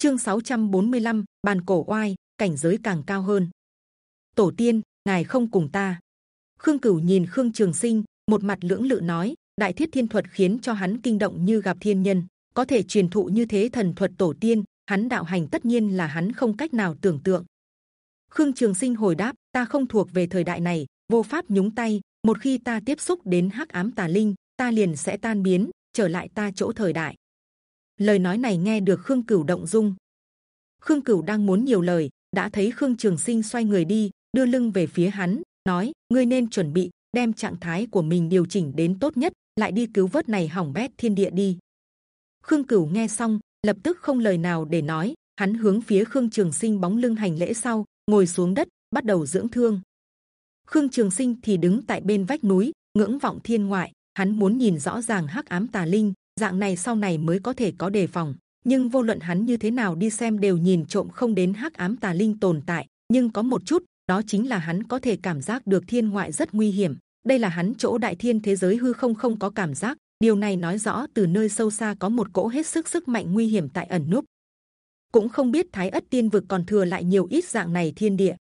Chương 645, bàn cổ oai, cảnh giới càng cao hơn. Tổ tiên, ngài không cùng ta. Khương Cửu nhìn Khương Trường Sinh, một mặt lưỡng lự nói, Đại Thiết Thiên thuật khiến cho hắn kinh động như gặp thiên nhân, có thể truyền thụ như thế thần thuật tổ tiên, hắn đạo hành tất nhiên là hắn không cách nào tưởng tượng. Khương Trường Sinh hồi đáp, ta không thuộc về thời đại này, vô pháp nhúng tay. Một khi ta tiếp xúc đến hắc ám tà linh, ta liền sẽ tan biến, trở lại ta chỗ thời đại. Lời nói này nghe được Khương Cửu động dung. Khương Cửu đang muốn nhiều lời, đã thấy Khương Trường Sinh xoay người đi, đưa lưng về phía hắn, nói: ngươi nên chuẩn bị đem trạng thái của mình điều chỉnh đến tốt nhất, lại đi cứu vớt này hỏng bét thiên địa đi. Khương Cửu nghe xong, lập tức không lời nào để nói, hắn hướng phía Khương Trường Sinh bóng lưng hành lễ sau, ngồi xuống đất, bắt đầu dưỡng thương. Khương Trường Sinh thì đứng tại bên vách núi, ngưỡng vọng thiên ngoại, hắn muốn nhìn rõ ràng hắc ám tà linh, dạng này sau này mới có thể có đề phòng. Nhưng vô luận hắn như thế nào đi xem đều nhìn trộm không đến hắc ám tà linh tồn tại. Nhưng có một chút, đó chính là hắn có thể cảm giác được thiên ngoại rất nguy hiểm. Đây là hắn chỗ đại thiên thế giới hư không không có cảm giác. Điều này nói rõ từ nơi sâu xa có một cỗ hết sức sức mạnh nguy hiểm tại ẩn núp. Cũng không biết Thái ất tiên vực còn thừa lại nhiều ít dạng này thiên địa.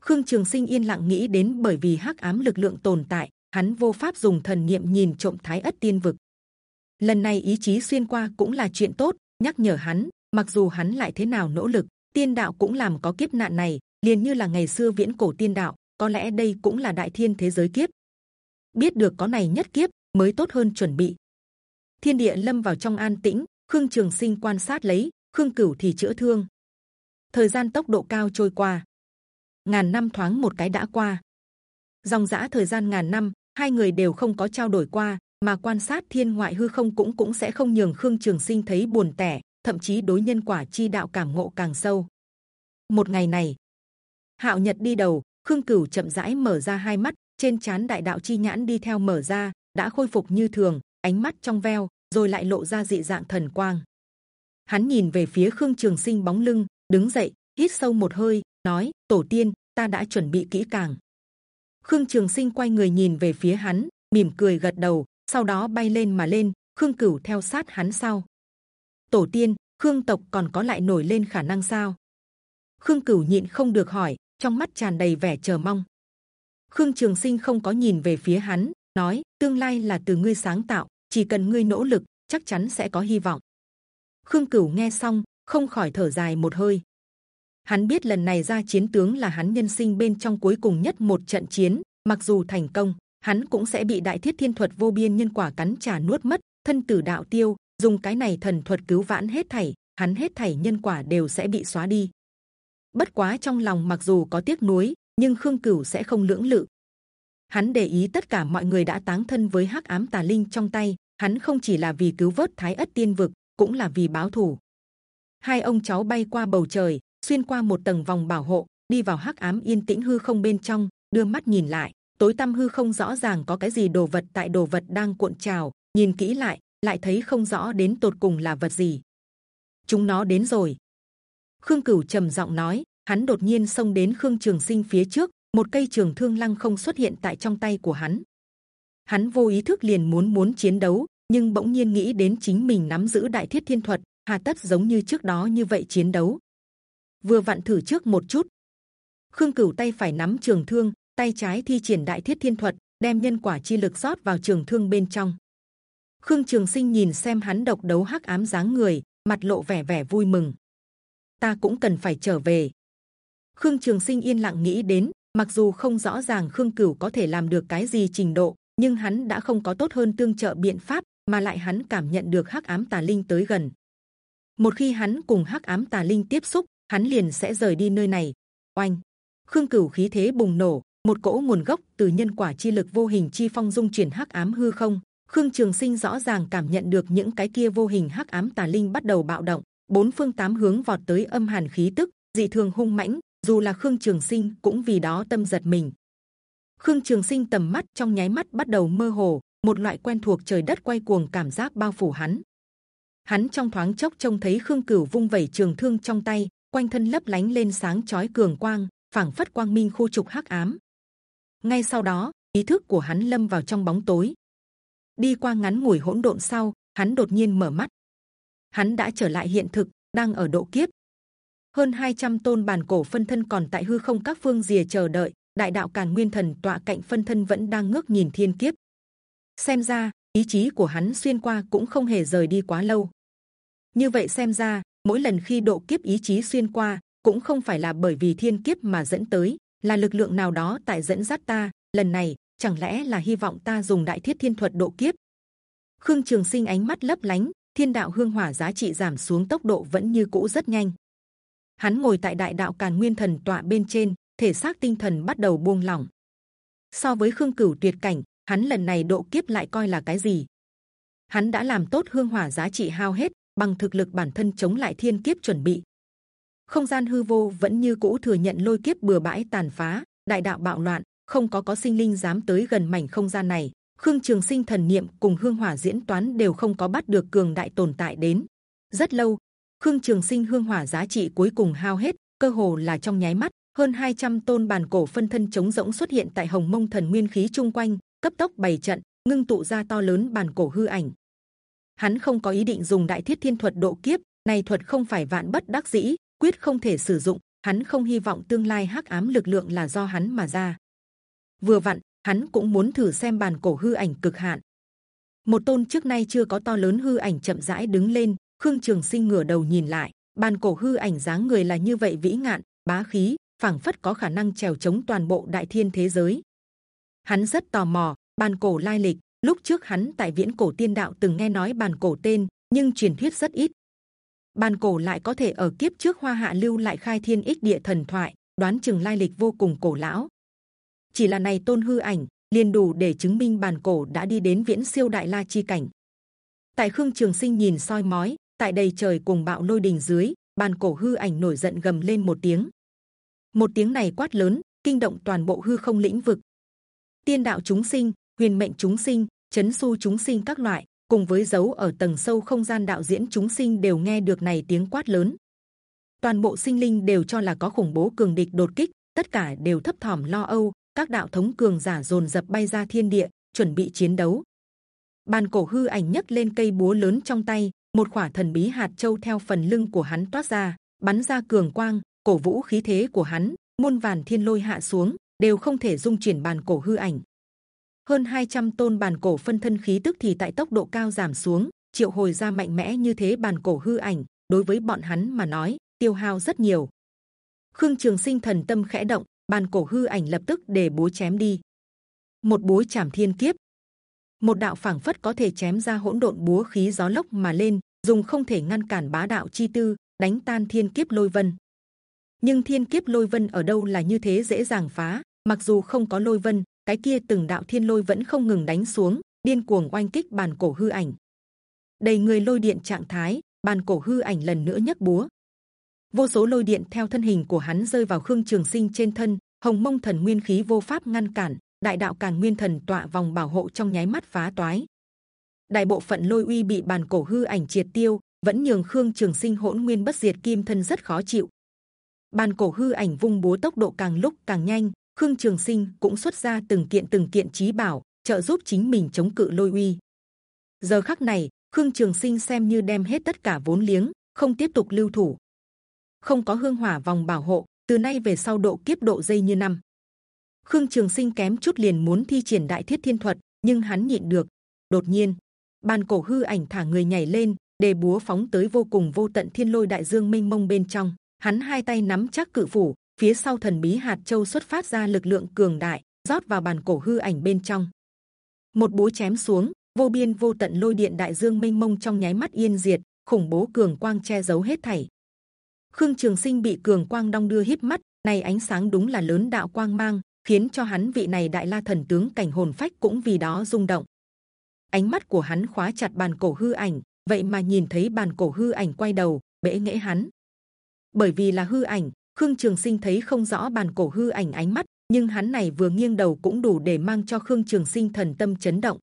Khương Trường Sinh yên lặng nghĩ đến bởi vì hắc ám lực lượng tồn tại, hắn vô pháp dùng thần niệm nhìn trộm Thái ất tiên vực. Lần này ý chí xuyên qua cũng là chuyện tốt, nhắc nhở hắn. Mặc dù hắn lại thế nào nỗ lực, tiên đạo cũng làm có kiếp nạn này, liền như là ngày xưa viễn cổ tiên đạo, có lẽ đây cũng là đại thiên thế giới kiếp. Biết được có này nhất kiếp mới tốt hơn chuẩn bị. Thiên địa lâm vào trong an tĩnh, Khương Trường Sinh quan sát lấy, Khương Cửu thì chữa thương. Thời gian tốc độ cao trôi qua, ngàn năm thoáng một cái đã qua. Dòng dã thời gian ngàn năm, hai người đều không có trao đổi qua, mà quan sát thiên ngoại hư không cũng cũng sẽ không nhường Khương Trường Sinh thấy buồn tẻ, thậm chí đối nhân quả chi đạo cảm ngộ càng sâu. Một ngày này, Hạo Nhật đi đầu, Khương Cửu chậm rãi mở ra hai mắt, trên chán đại đạo chi nhãn đi theo mở ra, đã khôi phục như thường, ánh mắt trong veo, rồi lại lộ ra dị dạng thần quang. Hắn nhìn về phía Khương Trường Sinh bóng lưng, đứng dậy, hít sâu một hơi, nói: Tổ tiên, ta đã chuẩn bị kỹ càng. Khương Trường Sinh quay người nhìn về phía hắn, mỉm cười gật đầu, sau đó bay lên mà lên. Khương Cửu theo sát hắn sau. Tổ tiên, Khương tộc còn có lại nổi lên khả năng sao? Khương Cửu nhịn không được hỏi, trong mắt tràn đầy vẻ chờ mong. Khương Trường Sinh không có nhìn về phía hắn, nói: tương lai là từ ngươi sáng tạo, chỉ cần ngươi nỗ lực, chắc chắn sẽ có hy vọng. Khương Cửu nghe xong, không khỏi thở dài một hơi. Hắn biết lần này ra chiến tướng là hắn nhân sinh bên trong cuối cùng nhất một trận chiến. Mặc dù thành công, hắn cũng sẽ bị đại thiết thiên thuật vô biên nhân quả cắn trả nuốt mất, thân tử đạo tiêu. Dùng cái này thần thuật cứu vãn hết thảy, hắn hết thảy nhân quả đều sẽ bị xóa đi. Bất quá trong lòng mặc dù có tiếc nuối, nhưng Khương Cửu sẽ không lưỡng lự. Hắn để ý tất cả mọi người đã táng thân với hắc ám tà linh trong tay. Hắn không chỉ là vì cứu vớt Thái ất tiên vực, cũng là vì báo thù. Hai ông cháu bay qua bầu trời, xuyên qua một tầng vòng bảo hộ, đi vào hắc ám yên tĩnh hư không bên trong, đưa mắt nhìn lại, tối tăm hư không rõ ràng có cái gì đồ vật tại đồ vật đang cuộn trào, nhìn kỹ lại, lại thấy không rõ đến tột cùng là vật gì. Chúng nó đến rồi. Khương Cửu trầm giọng nói, hắn đột nhiên xông đến Khương Trường Sinh phía trước, một cây trường thương lăng không xuất hiện tại trong tay của hắn. Hắn vô ý thức liền muốn muốn chiến đấu, nhưng bỗng nhiên nghĩ đến chính mình nắm giữ đại thiết thiên thuật, hà tất giống như trước đó như vậy chiến đấu. Vừa vặn thử trước một chút. Khương Cửu tay phải nắm trường thương, tay trái thi triển đại thiết thiên thuật, đem nhân quả chi lực rót vào trường thương bên trong. Khương Trường Sinh nhìn xem hắn độc đấu hắc ám dáng người, mặt lộ vẻ vẻ vui mừng. Ta cũng cần phải trở về. Khương Trường Sinh yên lặng nghĩ đến, mặc dù không rõ ràng Khương Cửu có thể làm được cái gì trình độ, nhưng hắn đã không có tốt hơn tương trợ biện pháp, mà lại hắn cảm nhận được hắc ám tà linh tới gần. Một khi hắn cùng hắc ám tà linh tiếp xúc, hắn liền sẽ rời đi nơi này. Oanh! Khương Cửu khí thế bùng nổ, một cỗ nguồn gốc từ nhân quả chi lực vô hình chi phong dung chuyển hắc ám hư không. Khương Trường Sinh rõ ràng cảm nhận được những cái kia vô hình hắc ám tà linh bắt đầu bạo động, bốn phương tám hướng vọt tới âm hàn khí tức, dị thường hung mãnh. Dù là Khương Trường Sinh cũng vì đó tâm giật mình. Khương Trường Sinh tầm mắt trong nháy mắt bắt đầu mơ hồ, một loại quen thuộc trời đất quay cuồng cảm giác bao phủ hắn. Hắn trong thoáng chốc trông thấy Khương Cửu vung vẩy trường thương trong tay, quanh thân lấp lánh lên sáng chói cường quang, phảng phất quang minh khu trục hắc ám. Ngay sau đó, ý thức của hắn lâm vào trong bóng tối. Đi qua ngắn ngủi hỗn độn sau, hắn đột nhiên mở mắt. Hắn đã trở lại hiện thực, đang ở độ kiếp. Hơn 200 tôn bàn cổ phân thân còn tại hư không các phương rìa chờ đợi. Đại đạo càn nguyên thần tọa cạnh phân thân vẫn đang ngước nhìn thiên kiếp. Xem ra ý chí của hắn xuyên qua cũng không hề rời đi quá lâu. Như vậy xem ra mỗi lần khi độ kiếp ý chí xuyên qua cũng không phải là bởi vì thiên kiếp mà dẫn tới, là lực lượng nào đó tại dẫn dắt ta. Lần này chẳng lẽ là hy vọng ta dùng đại thiết thiên thuật độ kiếp? Khương Trường Sinh ánh mắt lấp lánh, thiên đạo hương hỏa giá trị giảm xuống tốc độ vẫn như cũ rất nhanh. Hắn ngồi tại đại đạo càn nguyên thần tọa bên trên, thể xác tinh thần bắt đầu buông lỏng. So với Khương Cửu tuyệt cảnh, hắn lần này độ kiếp lại coi là cái gì? Hắn đã làm tốt hương hỏa giá trị hao hết, bằng thực lực bản thân chống lại thiên kiếp chuẩn bị. Không gian hư vô vẫn như cũ thừa nhận lôi kiếp bừa bãi tàn phá, đại đạo bạo loạn, không có có sinh linh dám tới gần mảnh không gian này. Khương Trường Sinh thần niệm cùng hương hỏa diễn toán đều không có bắt được cường đại tồn tại đến. Rất lâu, Khương Trường Sinh hương hỏa giá trị cuối cùng hao hết, cơ hồ là trong nháy mắt. Hơn 200 tôn bàn cổ phân thân chống rỗng xuất hiện tại Hồng Mông Thần Nguyên khí chung quanh, cấp tốc bày trận, ngưng tụ ra to lớn bàn cổ hư ảnh. Hắn không có ý định dùng Đại Thiết Thiên thuật độ kiếp, này thuật không phải vạn bất đắc dĩ, quyết không thể sử dụng. Hắn không hy vọng tương lai hắc ám lực lượng là do hắn mà ra. Vừa vặn, hắn cũng muốn thử xem bàn cổ hư ảnh cực hạn. Một tôn trước nay chưa có to lớn hư ảnh chậm rãi đứng lên, Khương Trường Sinh ngửa đầu nhìn lại, bàn cổ hư ảnh dáng người là như vậy vĩ ngạn, bá khí, phảng phất có khả năng trèo chống toàn bộ đại thiên thế giới. Hắn rất tò mò, bàn cổ lai lịch. Lúc trước hắn tại viễn cổ tiên đạo từng nghe nói bàn cổ tên, nhưng truyền thuyết rất ít. Bàn cổ lại có thể ở kiếp trước hoa hạ lưu lại khai thiên ích địa thần thoại, đoán chừng lai lịch vô cùng cổ lão. Chỉ là này tôn hư ảnh liền đủ để chứng minh bàn cổ đã đi đến viễn siêu đại la chi cảnh. Tại khương trường sinh nhìn soi mói, tại đầy trời cùng bạo lôi đình dưới, bàn cổ hư ảnh nổi giận gầm lên một tiếng. Một tiếng này quát lớn, kinh động toàn bộ hư không lĩnh vực. Tiên đạo chúng sinh, huyền mệnh chúng sinh, chấn su chúng sinh các loại, cùng với dấu ở tầng sâu không gian đạo diễn chúng sinh đều nghe được này tiếng quát lớn. Toàn bộ sinh linh đều cho là có khủng bố cường địch đột kích, tất cả đều thấp thỏm lo âu. Các đạo thống cường giả dồn dập bay ra thiên địa, chuẩn bị chiến đấu. Bàn cổ hư ảnh nhấc lên cây búa lớn trong tay, một khỏa thần bí hạt châu theo phần lưng của hắn toát ra, bắn ra cường quang, cổ vũ khí thế của hắn, muôn vàn thiên lôi hạ xuống, đều không thể dung chuyển bàn cổ hư ảnh hơn 200 tôn bàn cổ phân thân khí tức thì tại tốc độ cao giảm xuống, triệu hồi ra mạnh mẽ như thế bàn cổ hư ảnh, đối với bọn hắn mà nói, tiêu hao rất nhiều. Khương trường sinh thần tâm khẽ động bàn cổ hư ảnh lập tức để búa chém đi. Một búa chạm thiên kiếp. Một đạo phảng phất có thể chém ra hỗn độn búa khí gió lốc mà lên, dùng không thể ngăn cản bá đạo chi tư, đánh tan thiên kiếp lôi vân. Nhưng thiên kiếp lôi vân ở đâu là như thế dễ dàng phá, mặc dù không có lôi vân cái kia từng đạo thiên lôi vẫn không ngừng đánh xuống, điên cuồng oanh kích bàn cổ hư ảnh. đầy người lôi điện trạng thái, bàn cổ hư ảnh lần nữa nhấc búa. vô số lôi điện theo thân hình của hắn rơi vào khương trường sinh trên thân, hồng mông thần nguyên khí vô pháp ngăn cản, đại đạo càn nguyên thần tọa vòng bảo hộ trong nháy mắt phá toái. đại bộ phận lôi uy bị bàn cổ hư ảnh triệt tiêu, vẫn nhường khương trường sinh hỗn nguyên bất diệt kim thân rất khó chịu. bàn cổ hư ảnh vung búa tốc độ càng lúc càng nhanh, Khương Trường Sinh cũng xuất ra từng kiện từng kiện trí bảo trợ giúp chính mình chống cự lôi uy. Giờ khắc này, Khương Trường Sinh xem như đem hết tất cả vốn liếng, không tiếp tục lưu thủ. Không có hương hỏa vòng bảo hộ, từ nay về sau độ kiếp độ dây như năm. Khương Trường Sinh kém chút liền muốn thi triển đại thiết thiên thuật, nhưng hắn nhịn được. Đột nhiên, bàn cổ hư ảnh thả người nhảy lên, đề búa phóng tới vô cùng vô tận thiên lôi đại dương mênh mông bên trong. Hắn hai tay nắm chắc cự phủ, phía sau thần bí hạt châu xuất phát ra lực lượng cường đại, rót vào bàn cổ hư ảnh bên trong. Một búa chém xuống, vô biên vô tận lôi điện đại dương mênh mông trong nháy mắt yên diệt, khủng bố cường quang che giấu hết thảy. Khương trường sinh bị cường quang đong đưa híp mắt, này ánh sáng đúng là lớn đạo quang mang, khiến cho hắn vị này đại la thần tướng cảnh hồn phách cũng vì đó rung động. Ánh mắt của hắn khóa chặt bàn cổ hư ảnh, vậy mà nhìn thấy bàn cổ hư ảnh quay đầu bẽ nghễ hắn. Bởi vì là hư ảnh Khương Trường Sinh thấy không rõ bàn cổ hư ảnh ánh mắt, nhưng hắn này vừa nghiêng đầu cũng đủ để mang cho Khương Trường Sinh thần tâm chấn động.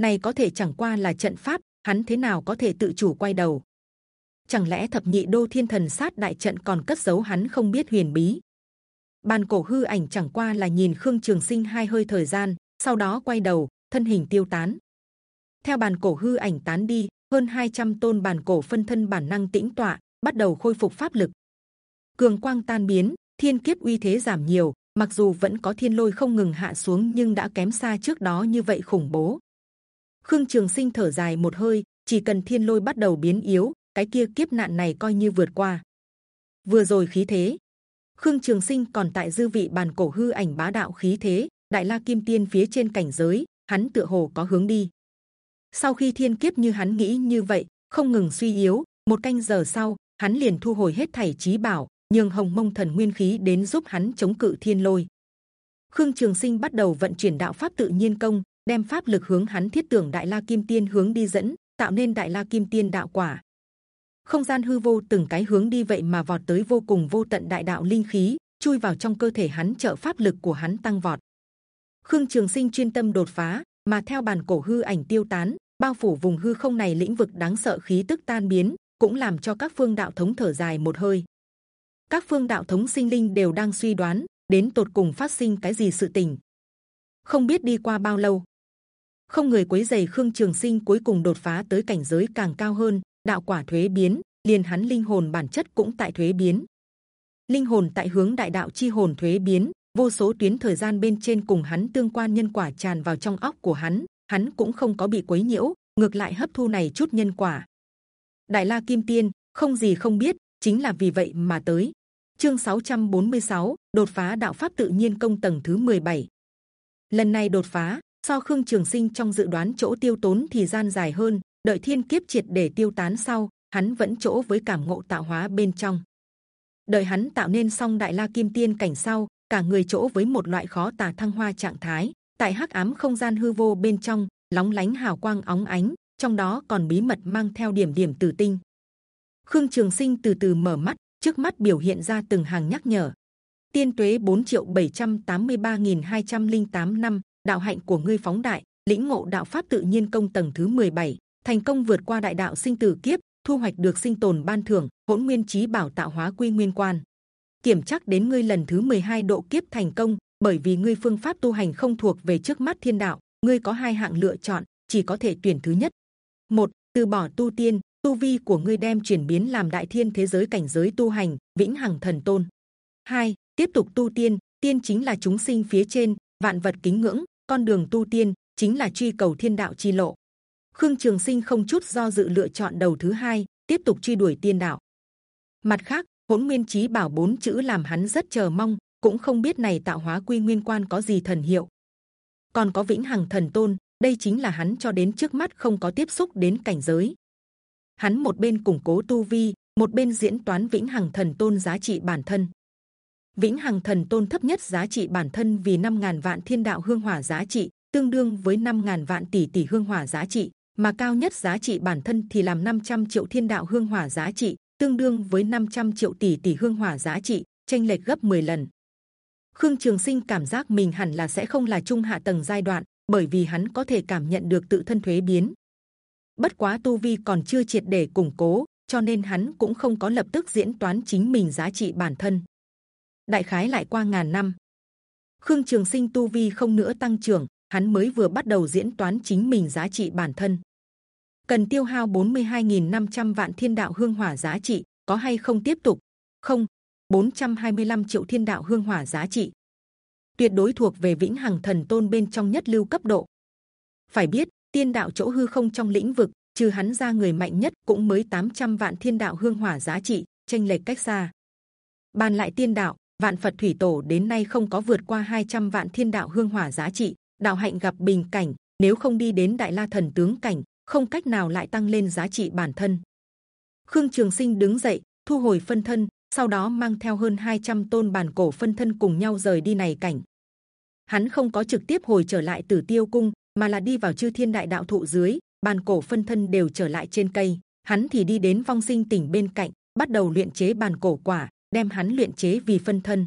Này có thể chẳng qua là trận pháp, hắn thế nào có thể tự chủ quay đầu? Chẳng lẽ thập nhị đô thiên thần sát đại trận còn cất giấu hắn không biết huyền bí? Bàn cổ hư ảnh chẳng qua là nhìn Khương Trường Sinh hai hơi thời gian, sau đó quay đầu, thân hình tiêu tán. Theo bàn cổ hư ảnh tán đi, hơn 200 tôn bàn cổ phân thân bản năng tĩnh tọa, bắt đầu khôi phục pháp lực. Cường quang tan biến, thiên kiếp uy thế giảm nhiều. Mặc dù vẫn có thiên lôi không ngừng hạ xuống, nhưng đã kém xa trước đó như vậy khủng bố. Khương Trường Sinh thở dài một hơi, chỉ cần thiên lôi bắt đầu biến yếu, cái kia kiếp nạn này coi như vượt qua. Vừa rồi khí thế, Khương Trường Sinh còn tại dư vị bàn cổ hư ảnh bá đạo khí thế, đại la kim tiên phía trên cảnh giới, hắn tựa hồ có hướng đi. Sau khi thiên kiếp như hắn nghĩ như vậy, không ngừng suy yếu, một canh giờ sau, hắn liền thu hồi hết thảy trí bảo, nhường hồng mông thần nguyên khí đến giúp hắn chống cự thiên lôi. Khương Trường Sinh bắt đầu vận chuyển đạo pháp tự nhiên công, đem pháp lực hướng hắn thiết tưởng đại la kim tiên hướng đi dẫn, tạo nên đại la kim tiên đạo quả. Không gian hư vô từng cái hướng đi vậy mà vọt tới vô cùng vô tận đại đạo linh khí, chui vào trong cơ thể hắn trợ pháp lực của hắn tăng vọt. Khương Trường Sinh chuyên tâm đột phá, mà theo bàn cổ hư ảnh tiêu tán, bao phủ vùng hư không này lĩnh vực đáng sợ khí tức tan biến, cũng làm cho các phương đạo thống thở dài một hơi. Các phương đạo thống sinh linh đều đang suy đoán đến tột cùng phát sinh cái gì sự tình. Không biết đi qua bao lâu, không người quấy giày Khương Trường Sinh cuối cùng đột phá tới cảnh giới càng cao hơn, đạo quả thuế biến, liền hắn linh hồn bản chất cũng tại thuế biến. Linh hồn tại hướng đại đạo chi hồn thuế biến, vô số tuyến thời gian bên trên cùng hắn tương quan nhân quả tràn vào trong óc của hắn, hắn cũng không có bị quấy nhiễu, ngược lại hấp thu này chút nhân quả. Đại La Kim Tiên không gì không biết, chính là vì vậy mà tới. Chương 646, đột phá đạo pháp tự nhiên công tầng thứ 17. Lần này đột phá, so Khương Trường Sinh trong dự đoán chỗ tiêu tốn thì gian dài hơn. Đợi thiên kiếp triệt để tiêu tán sau, hắn vẫn chỗ với cảm ngộ tạo hóa bên trong. Đợi hắn tạo nên xong đại la kim tiên cảnh sau, cả người chỗ với một loại khó tả thăng hoa trạng thái, tại hắc ám không gian hư vô bên trong, lóng lánh hào quang óng ánh, trong đó còn bí mật mang theo điểm điểm tử tinh. Khương Trường Sinh từ từ mở mắt, trước mắt biểu hiện ra từng hàng nhắc nhở. Tiên tuế 4 triệu 783.208 năm, đạo hạnh của ngươi phóng đại, lĩnh ngộ đạo pháp tự nhiên công tầng thứ 17, thành công vượt qua đại đạo sinh tử kiếp, thu hoạch được sinh tồn ban thưởng, hỗn nguyên trí bảo tạo hóa quy nguyên quan. Kiểm chắc đến ngươi lần thứ 12 độ kiếp thành công, bởi vì ngươi phương pháp tu hành không thuộc về trước mắt thiên đạo, ngươi có hai hạng lựa chọn, chỉ có thể tuyển thứ nhất. một từ bỏ tu tiên, tu vi của ngươi đem chuyển biến làm đại thiên thế giới cảnh giới tu hành, vĩnh hằng thần tôn. hai tiếp tục tu tiên, tiên chính là chúng sinh phía trên, vạn vật kính ngưỡng, con đường tu tiên chính là truy cầu thiên đạo chi lộ. Khương Trường Sinh không chút do dự lựa chọn đầu thứ hai, tiếp tục truy đuổi tiên đạo. Mặt khác, hỗn nguyên chí bảo bốn chữ làm hắn rất chờ mong, cũng không biết này tạo hóa quy nguyên quan có gì thần hiệu. Còn có vĩnh hằng thần tôn, đây chính là hắn cho đến trước mắt không có tiếp xúc đến cảnh giới. Hắn một bên củng cố tu vi, một bên diễn toán vĩnh hằng thần tôn giá trị bản thân. Vĩnh hằng thần tôn thấp nhất giá trị bản thân vì 5.000 vạn thiên đạo hương hỏa giá trị, tương đương với 5.000 vạn tỷ tỷ hương hỏa giá trị, mà cao nhất giá trị bản thân thì làm 500 triệu thiên đạo hương hỏa giá trị, tương đương với 500 triệu tỷ tỷ hương hỏa giá trị, tranh lệch gấp 10 lần. Khương Trường Sinh cảm giác mình hẳn là sẽ không là trung hạ tầng giai đoạn, bởi vì hắn có thể cảm nhận được tự thân thuế biến. Bất quá tu vi còn chưa triệt để củng cố, cho nên hắn cũng không có lập tức diễn toán chính mình giá trị bản thân. Đại khái lại qua ngàn năm, Khương Trường Sinh tu vi không nữa tăng trưởng, hắn mới vừa bắt đầu diễn toán chính mình giá trị bản thân. Cần tiêu hao 42.500 vạn thiên đạo hương hỏa giá trị, có hay không tiếp tục? Không, 425 triệu thiên đạo hương hỏa giá trị, tuyệt đối thuộc về vĩnh hằng thần tôn bên trong nhất lưu cấp độ. Phải biết tiên đạo chỗ hư không trong lĩnh vực, trừ hắn ra người mạnh nhất cũng mới 800 vạn thiên đạo hương hỏa giá trị, tranh lệch cách xa. Bàn lại tiên đạo, vạn Phật thủy tổ đến nay không có vượt qua 200 vạn thiên đạo hương hỏa giá trị, đạo hạnh gặp bình cảnh, nếu không đi đến đại la thần tướng cảnh, không cách nào lại tăng lên giá trị bản thân. Khương Trường Sinh đứng dậy, thu hồi phân thân, sau đó mang theo hơn 200 tôn bản cổ phân thân cùng nhau rời đi này cảnh. Hắn không có trực tiếp hồi trở lại Tử Tiêu Cung, mà là đi vào chư thiên đại đạo thụ dưới, bàn cổ phân thân đều trở lại trên cây. Hắn thì đi đến phong sinh tỉnh bên cạnh, bắt đầu luyện chế bàn cổ quả, đem hắn luyện chế vì phân thân.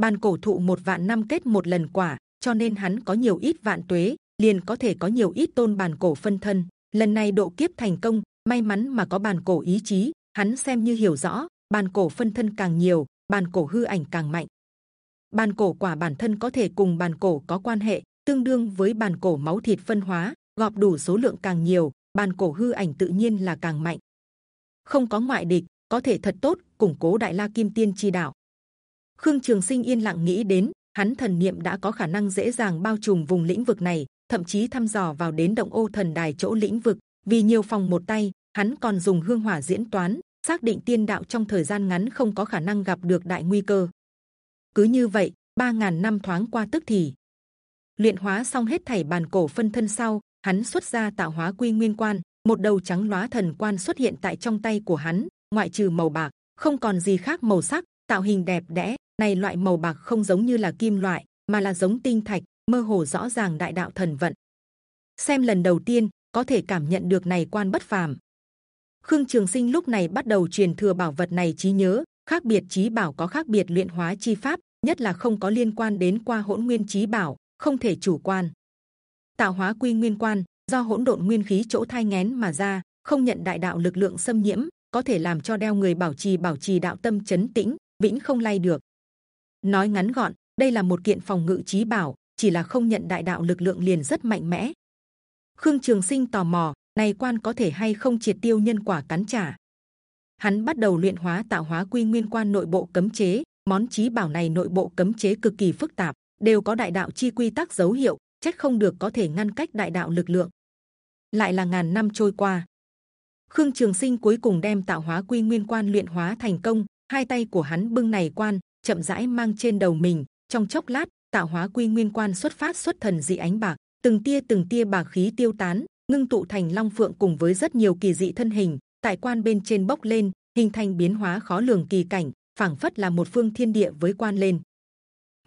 bàn cổ thụ một vạn năm kết một lần quả, cho nên hắn có nhiều ít vạn tuế, liền có thể có nhiều ít tôn bàn cổ phân thân. Lần này độ kiếp thành công, may mắn mà có bàn cổ ý chí, hắn xem như hiểu rõ, bàn cổ phân thân càng nhiều, bàn cổ hư ảnh càng mạnh. Bàn cổ quả bản thân có thể cùng bàn cổ có quan hệ, tương đương với bàn cổ máu thịt phân hóa, gọp đủ số lượng càng nhiều, bàn cổ hư ảnh tự nhiên là càng mạnh. Không có ngoại địch, có thể thật tốt củng cố đại la kim tiên chi đạo. Khương trường sinh yên lặng nghĩ đến hắn thần niệm đã có khả năng dễ dàng bao trùm vùng lĩnh vực này thậm chí thăm dò vào đến động ô thần đài chỗ lĩnh vực. Vì nhiều phòng một tay hắn còn dùng hương hỏa diễn toán xác định tiên đạo trong thời gian ngắn không có khả năng gặp được đại nguy cơ. Cứ như vậy ba ngàn năm thoáng qua tức thì luyện hóa xong hết thảy bàn cổ phân thân sau, hắn xuất ra tạo hóa quy nguyên quan, một đầu trắng lóa thần quan xuất hiện tại trong tay của hắn, ngoại trừ màu bạc, không còn gì khác màu sắc, tạo hình đẹp đẽ. Này loại màu bạc không giống như là kim loại, mà là giống tinh thạch, mơ hồ rõ ràng đại đạo thần vận. Xem lần đầu tiên, có thể cảm nhận được này quan bất phàm. Khương trường sinh lúc này bắt đầu truyền thừa bảo vật này trí nhớ, khác biệt trí bảo có khác biệt luyện hóa chi pháp, nhất là không có liên quan đến qua hỗn nguyên trí bảo không thể chủ quan. Tạo hóa quy nguyên quan, do hỗn độn nguyên khí chỗ thai ngén mà ra, không nhận đại đạo lực lượng xâm nhiễm, có thể làm cho đeo người bảo trì bảo trì đạo tâm chấn tĩnh, vĩnh không lay được. Nói ngắn gọn, đây là một kiện phòng ngự trí bảo, chỉ là không nhận đại đạo lực lượng liền rất mạnh mẽ. Khương trường sinh tò mò, này quan có thể hay không triệt tiêu nhân quả cắn trả? Hắn bắt đầu luyện hóa tạo hóa quy nguyên quan nội bộ cấm chế, món trí bảo này nội bộ cấm chế cực kỳ phức tạp đều có đại đạo chi quy tắc dấu hiệu, chết không được có thể ngăn cách đại đạo lực lượng. Lại là ngàn năm trôi qua. Khương trường sinh cuối cùng đem tạo hóa quy nguyên quan luyện hóa thành công, hai tay của hắn bưng này quan, chậm rãi mang trên đầu mình. Trong chốc lát, tạo hóa quy nguyên quan xuất phát xuất thần dị ánh bạc, từng tia từng tia bạc khí tiêu tán, ngưng tụ thành long phượng cùng với rất nhiều kỳ dị thân hình, tại quan bên trên bốc lên, hình thành biến hóa khó lường kỳ cảnh, phảng phất là một phương thiên địa với quan lên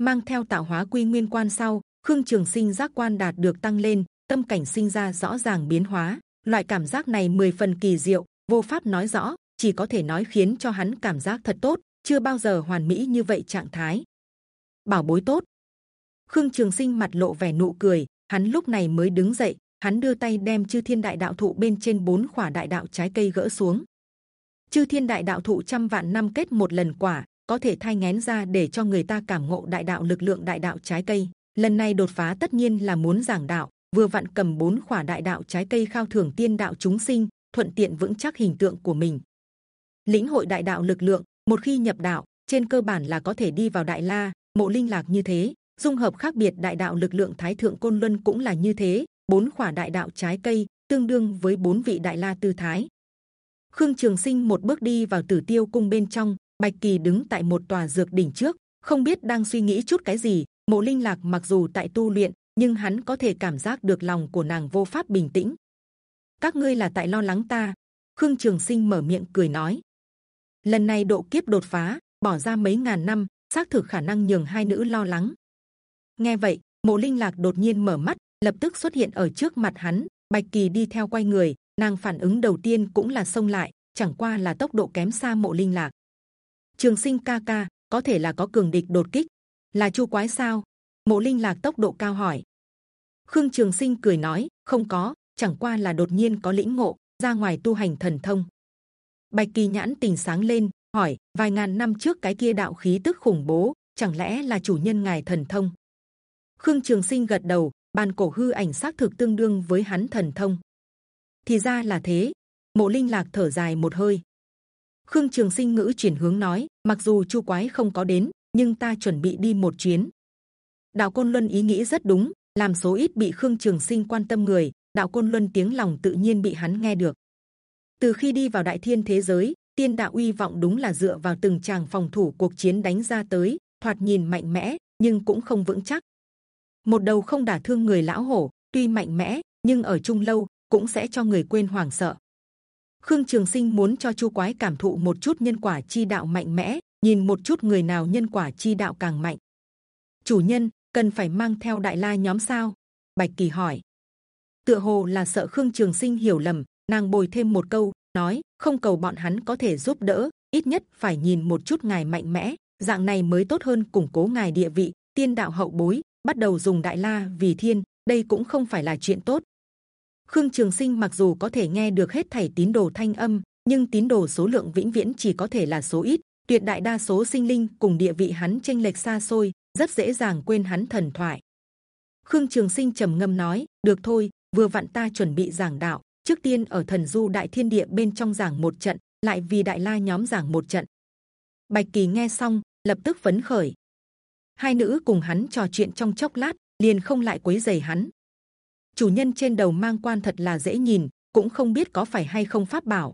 mang theo tạo hóa quy nguyên quan sau, khương trường sinh giác quan đạt được tăng lên, tâm cảnh sinh ra rõ ràng biến hóa. Loại cảm giác này mười phần kỳ diệu, vô pháp nói rõ, chỉ có thể nói khiến cho hắn cảm giác thật tốt, chưa bao giờ hoàn mỹ như vậy trạng thái. Bảo bối tốt. Khương trường sinh mặt lộ vẻ nụ cười, hắn lúc này mới đứng dậy, hắn đưa tay đem chư thiên đại đạo thụ bên trên bốn quả đại đạo trái cây gỡ xuống. Chư thiên đại đạo thụ trăm vạn năm kết một lần quả có thể thay ngén ra để cho người ta cảm ngộ đại đạo lực lượng đại đạo trái cây. Lần này đột phá tất nhiên là muốn giảng đạo, vừa vặn cầm bốn khỏa đại đạo trái cây khao thưởng tiên đạo chúng sinh, thuận tiện vững chắc hình tượng của mình. Lĩnh hội đại đạo lực lượng, một khi nhập đạo, trên cơ bản là có thể đi vào đại la, mộ linh lạc như thế. Dung hợp khác biệt đại đạo lực lượng thái thượng côn luân cũng là như thế, bốn khỏa đại đạo trái cây, tương đương với bốn vị đại la tư thái. Khương trường sinh một bước đi vào tử tiêu cung bên trong bạch kỳ đứng tại một tòa dược đỉnh trước, không biết đang suy nghĩ chút cái gì. Mộ linh lạc mặc dù tại tu luyện, nhưng hắn có thể cảm giác được lòng của nàng vô pháp bình tĩnh. Các ngươi là tại lo lắng ta. Khương trường sinh mở miệng cười nói. Lần này độ kiếp đột phá, bỏ ra mấy ngàn năm, xác thực khả năng nhường hai nữ lo lắng. Nghe vậy, mộ linh lạc đột nhiên mở mắt, lập tức xuất hiện ở trước mặt hắn. Bạch kỳ đi theo quay người, nàng phản ứng đầu tiên cũng là xông lại, chẳng qua là tốc độ kém xa mộ linh lạc trường sinh ca ca, có thể là có cường địch đột kích. Là chu quái sao? Mộ linh lạc tốc độ cao hỏi. Khương trường sinh cười nói, không có, chẳng qua là đột nhiên có lĩnh ngộ, ra ngoài tu hành thần thông. Bạch kỳ nhãn tình sáng lên, hỏi, vài ngàn năm trước cái kia đạo khí tức khủng bố, chẳng lẽ là chủ nhân ngài thần thông? Khương trường sinh gật đầu bàn cổ hư ảnh xác thực tương đương với hắn thần thông. Thì ra là thế. Mộ linh lạc thở dài một hơi khương trường sinh ngữ chuyển hướng nói, mặc dù chu quái không có đến, nhưng ta chuẩn bị đi một chuyến. Đạo côn luân ý nghĩ rất đúng, làm số ít bị khương trường sinh quan tâm người, đạo côn luân tiếng lòng tự nhiên bị hắn nghe được. Từ khi đi vào đại thiên thế giới, tiên đạo uy vọng đúng là dựa vào từng tràng phòng thủ cuộc chiến đánh ra tới, thoạt nhìn mạnh mẽ, nhưng cũng không vững chắc. Một đầu không đả thương người lão hổ, tuy mạnh mẽ, nhưng ở chung lâu, cũng sẽ cho người quên hoảng sợ khương trường sinh muốn cho chu quái cảm thụ một chút nhân quả chi đạo mạnh mẽ, nhìn một chút người nào nhân quả chi đạo càng mạnh. Chủ nhân, cần phải mang theo đại la nhóm sao? Bạch kỳ hỏi. Tựa hồ là sợ khương trường sinh hiểu lầm, nàng bồi thêm một câu, nói, không cầu bọn hắn có thể giúp đỡ, ít nhất phải nhìn một chút ngài mạnh mẽ, dạng này mới tốt hơn củng cố ngài địa vị, tiên đạo hậu bối, bắt đầu dùng đại la vì thiên, đây cũng không phải là chuyện tốt khương trường sinh mặc dù có thể nghe được hết thảy tín đồ thanh âm nhưng tín đồ số lượng vĩnh viễn chỉ có thể là số ít tuyệt đại đa số sinh linh cùng địa vị hắn tranh lệch xa xôi rất dễ dàng quên hắn thần thoại khương trường sinh trầm ngâm nói được thôi vừa vặn ta chuẩn bị giảng đạo trước tiên ở thần du đại thiên địa bên trong giảng một trận lại vì đại la nhóm giảng một trận. Bạch kỳ nghe xong lập tức phấn khởi. Hai nữ cùng hắn trò chuyện trong chốc lát, liền không lại quấy giày hắn. Chủ nhân trên đầu mang quan thật là dễ nhìn, cũng không biết có phải hay không pháp bảo.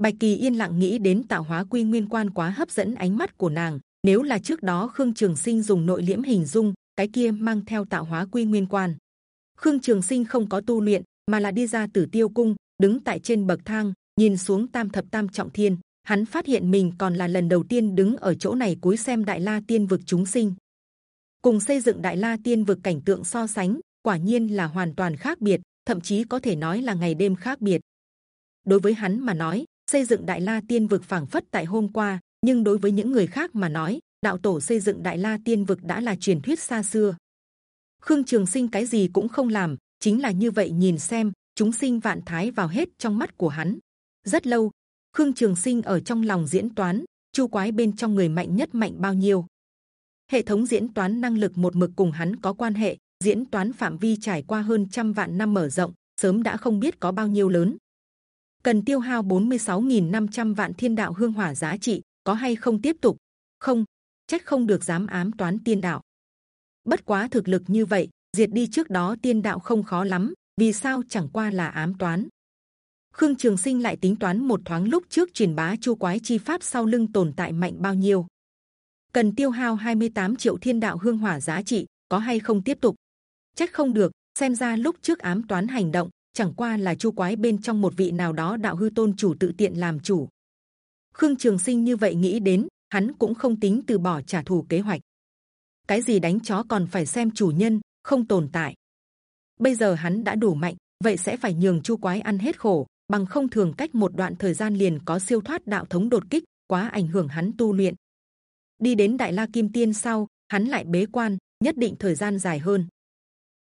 Bạch kỳ yên lặng nghĩ đến tạo hóa quy nguyên quan quá hấp dẫn ánh mắt của nàng. Nếu là trước đó Khương Trường Sinh dùng nội liễm hình dung, cái kia mang theo tạo hóa quy nguyên quan. Khương Trường Sinh không có tu luyện, mà là đi ra Tử Tiêu Cung, đứng tại trên bậc thang, nhìn xuống Tam thập Tam trọng thiên. Hắn phát hiện mình còn là lần đầu tiên đứng ở chỗ này cúi xem Đại La Tiên vực chúng sinh. Cùng xây dựng Đại La Tiên vực cảnh tượng so sánh, quả nhiên là hoàn toàn khác biệt, thậm chí có thể nói là ngày đêm khác biệt. Đối với hắn mà nói, xây dựng Đại La Tiên vực phảng phất tại hôm qua, nhưng đối với những người khác mà nói, đạo tổ xây dựng Đại La Tiên vực đã là truyền thuyết xa xưa. Khương Trường Sinh cái gì cũng không làm, chính là như vậy nhìn xem chúng sinh vạn thái vào hết trong mắt của hắn. Rất lâu, Khương Trường Sinh ở trong lòng diễn toán, chu quái bên trong người mạnh nhất mạnh bao nhiêu. Hệ thống diễn toán năng lực một mực cùng hắn có quan hệ, diễn toán phạm vi trải qua hơn trăm vạn năm mở rộng, sớm đã không biết có bao nhiêu lớn. Cần tiêu hao 46.500 vạn thiên đạo hương hỏa giá trị, có hay không tiếp tục? Không, trách không được dám ám toán tiên đạo. Bất quá thực lực như vậy, diệt đi trước đó tiên đạo không khó lắm, vì sao chẳng qua là ám toán? Khương Trường Sinh lại tính toán một thoáng lúc trước truyền bá chu quái chi pháp sau lưng tồn tại mạnh bao nhiêu. Cần tiêu hao 28 triệu thiên đạo hương hỏa giá trị, có hay không tiếp tục? Chết không được, xem ra lúc trước ám toán hành động chẳng qua là chu quái bên trong một vị nào đó đạo hư tôn chủ tự tiện làm chủ. Khương Trường Sinh như vậy nghĩ đến, hắn cũng không tính từ bỏ trả thù kế hoạch. Cái gì đánh chó còn phải xem chủ nhân, không tồn tại. Bây giờ hắn đã đủ mạnh, vậy sẽ phải nhường chu quái ăn hết khổ, bằng không thường cách một đoạn thời gian liền có siêu thoát đạo thống đột kích, quá ảnh hưởng hắn tu luyện. Đi đến Đại La Kim Tiên sau, hắn lại bế quan, nhất định thời gian dài hơn.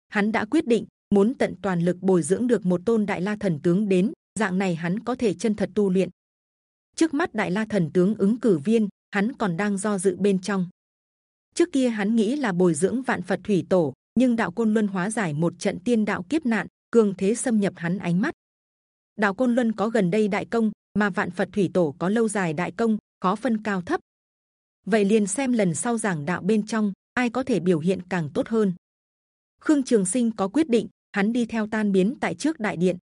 Hắn đã quyết định muốn tận toàn lực bồi dưỡng được một tôn Đại La thần tướng đến, dạng này hắn có thể chân thật tu luyện. Trước mắt Đại La thần tướng ứng cử viên, hắn còn đang do dự bên trong. Trước kia hắn nghĩ là bồi dưỡng vạn Phật thủy tổ, nhưng đạo côn luân hóa giải một trận tiên đạo kiếp nạn, cường thế xâm nhập hắn ánh mắt. Đạo côn luân có gần đây đại công, mà vạn Phật thủy tổ có lâu dài đại công, khó phân cao thấp. Vậy liền xem lần sau giảng đạo bên trong ai có thể biểu hiện càng tốt hơn. Khương Trường Sinh có quyết định, hắn đi theo tan biến tại trước đại điện.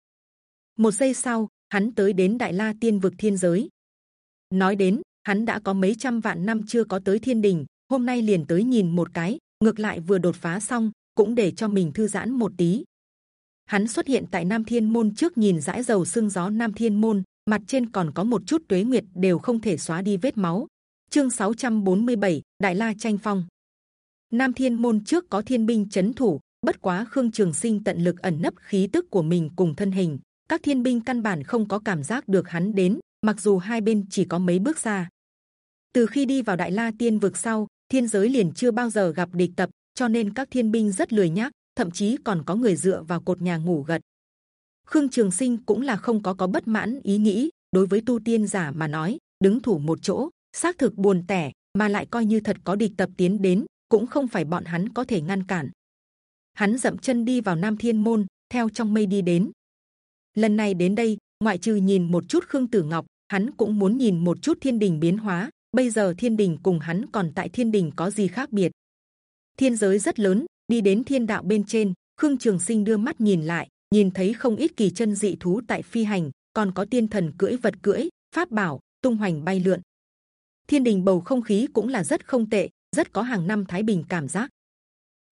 Một giây sau, hắn tới đến Đại La Tiên vực thiên giới. Nói đến, hắn đã có mấy trăm vạn năm chưa có tới thiên đình, hôm nay liền tới nhìn một cái, ngược lại vừa đột phá xong, cũng để cho mình thư giãn một tí. Hắn xuất hiện tại Nam Thiên môn trước nhìn dãi dầu sương gió Nam Thiên môn, mặt trên còn có một chút tuế nguyệt đều không thể xóa đi vết máu. Chương 647, Đại La tranh phong. Nam Thiên môn trước có thiên binh chấn thủ, bất quá Khương Trường Sinh tận lực ẩn nấp khí tức của mình cùng thân hình, các thiên binh căn bản không có cảm giác được hắn đến, mặc dù hai bên chỉ có mấy bước xa. Từ khi đi vào Đại La Tiên vực sau, thiên giới liền chưa bao giờ gặp địch tập, cho nên các thiên binh rất lười nhác, thậm chí còn có người dựa vào cột nhà ngủ gật. Khương Trường Sinh cũng là không có có bất mãn ý nghĩ. Đối với tu tiên giả mà nói, đứng thủ một chỗ, xác thực buồn tẻ, mà lại coi như thật có địch tập tiến đến, cũng không phải bọn hắn có thể ngăn cản. Hắn dậm chân đi vào Nam Thiên môn, theo trong mây đi đến. Lần này đến đây, ngoại trừ nhìn một chút Khương Tử Ngọc, hắn cũng muốn nhìn một chút Thiên Đình biến hóa. Bây giờ Thiên Đình cùng hắn còn tại Thiên Đình có gì khác biệt? Thiên giới rất lớn, đi đến Thiên Đạo bên trên, Khương Trường Sinh đưa mắt nhìn lại, nhìn thấy không ít kỳ chân dị thú tại phi hành, còn có tiên thần cưỡi vật cưỡi, pháp bảo tung hoành bay lượn. Thiên Đình bầu không khí cũng là rất không tệ, rất có hàng năm thái bình cảm giác.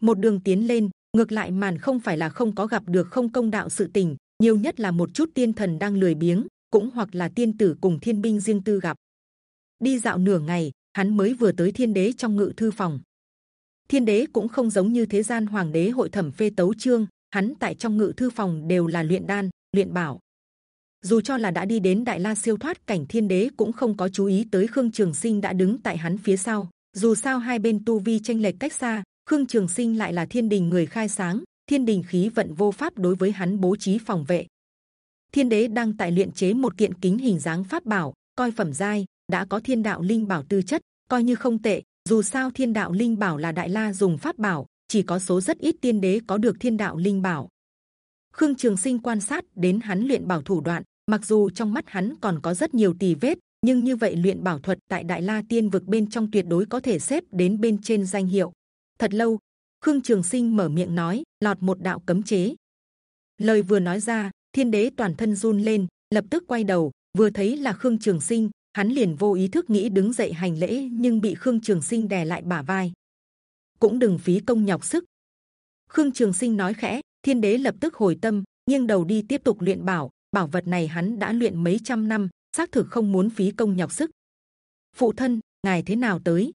Một đường tiến lên, ngược lại màn không phải là không có gặp được không công đạo sự tình, nhiều nhất là một chút tiên thần đang lười biếng, cũng hoặc là tiên tử cùng thiên binh riêng tư gặp. Đi dạo nửa ngày, hắn mới vừa tới thiên đế trong ngự thư phòng. Thiên đế cũng không giống như thế gian hoàng đế hội thẩm phê tấu chương, hắn tại trong ngự thư phòng đều là luyện đan, luyện bảo. Dù cho là đã đi đến đại la siêu thoát cảnh thiên đế cũng không có chú ý tới khương trường sinh đã đứng tại hắn phía sau dù sao hai bên tu vi tranh lệch cách xa, khương trường sinh lại là thiên đình người khai sáng, thiên đình khí vận vô pháp đối với hắn bố trí phòng vệ. Thiên đế đang tại luyện chế một kiện kính hình dáng pháp bảo, coi phẩm giai, đã có thiên đạo linh bảo tư chất, coi như không tệ. Dù sao thiên đạo linh bảo là đại la dùng pháp bảo, chỉ có số rất ít tiên đế có được thiên đạo linh bảo. Khương trường sinh quan sát đến hắn luyện bảo thủ đoạn, mặc dù trong mắt hắn còn có rất nhiều tì vết nhưng như vậy luyện bảo thuật tại đại la tiên vực bên trong tuyệt đối có thể xếp đến bên trên danh hiệu. Thật lâu, khương trường sinh mở miệng nói, lọt một đạo cấm chế. Lời vừa nói ra, thiên đế toàn thân run lên, lập tức quay đầu, vừa thấy là khương trường sinh, hắn liền vô ý thức nghĩ đứng dậy hành lễ nhưng bị khương trường sinh đè lại bả vai. Cũng đừng phí công nhọc sức. Khương trường sinh nói khẽ, thiên đế lập tức hồi tâm, nghiêng đầu đi tiếp tục luyện bảo. Bảo vật này hắn đã luyện mấy trăm năm xác thực không muốn phí công nhọc sức. Phụ thân, ngài thế nào tới?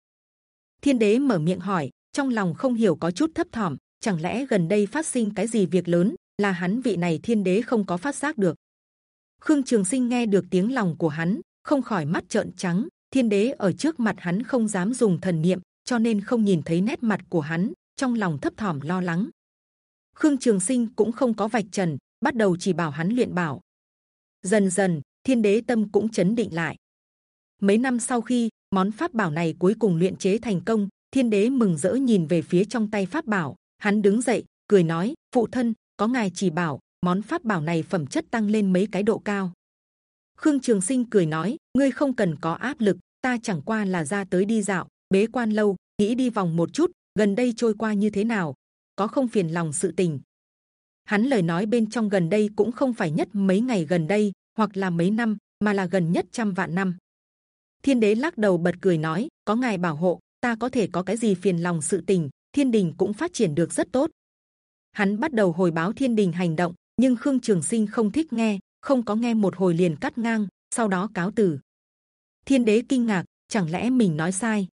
Thiên đế mở miệng hỏi, trong lòng không hiểu có chút thấp thỏm, chẳng lẽ gần đây phát sinh cái gì việc lớn, là hắn vị này thiên đế không có phát giác được? Khương trường sinh nghe được tiếng lòng của hắn, không khỏi mắt trợn trắng, thiên đế ở trước mặt hắn không dám dùng thần niệm, cho nên không nhìn thấy nét mặt của hắn, trong lòng thấp thỏm lo lắng. Khương trường sinh cũng không có vạch trần, bắt đầu chỉ bảo hắn luyện bảo. Dần dần thiên đế tâm cũng chấn định lại. Mấy năm sau khi món pháp bảo này cuối cùng luyện chế thành công, thiên đế mừng rỡ nhìn về phía trong tay pháp bảo. Hắn đứng dậy, cười nói, phụ thân, có ngài chỉ bảo, món pháp bảo này phẩm chất tăng lên mấy cái độ cao. Khương trường sinh cười nói, ngươi không cần có áp lực, ta chẳng qua là ra tới đi dạo, bế quan lâu, nghĩ đi vòng một chút, gần đây trôi qua như thế nào, có không phiền lòng sự tình. Hắn lời nói bên trong gần đây cũng không phải nhất mấy ngày gần đây hoặc là mấy năm, mà là gần nhất trăm vạn năm. Thiên đế lắc đầu bật cười nói, có ngài bảo hộ, ta có thể có cái gì phiền lòng sự tình, thiên đình cũng phát triển được rất tốt. Hắn bắt đầu hồi báo thiên đình hành động, nhưng khương trường sinh không thích nghe, không có nghe một hồi liền cắt ngang, sau đó cáo từ. Thiên đế kinh ngạc, chẳng lẽ mình nói sai?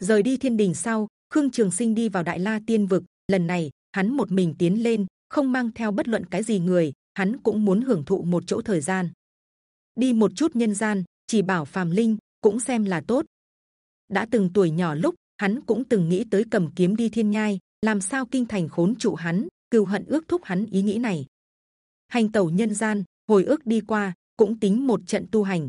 Rời đi thiên đình sau, khương trường sinh đi vào đại la tiên vực. Lần này, hắn một mình tiến lên, không mang theo bất luận cái gì người hắn cũng muốn hưởng thụ một chỗ thời gian. Đi một chút nhân gian, chỉ bảo phàm linh cũng xem là tốt. Đã từng tuổi nhỏ lúc, hắn cũng từng nghĩ tới cầm kiếm đi thiên nhai, làm sao kinh thành khốn trụ hắn, cừu hận ước thúc hắn ý nghĩ này. Hành tẩu nhân gian, hồi ức đi qua, cũng tính một trận tu hành.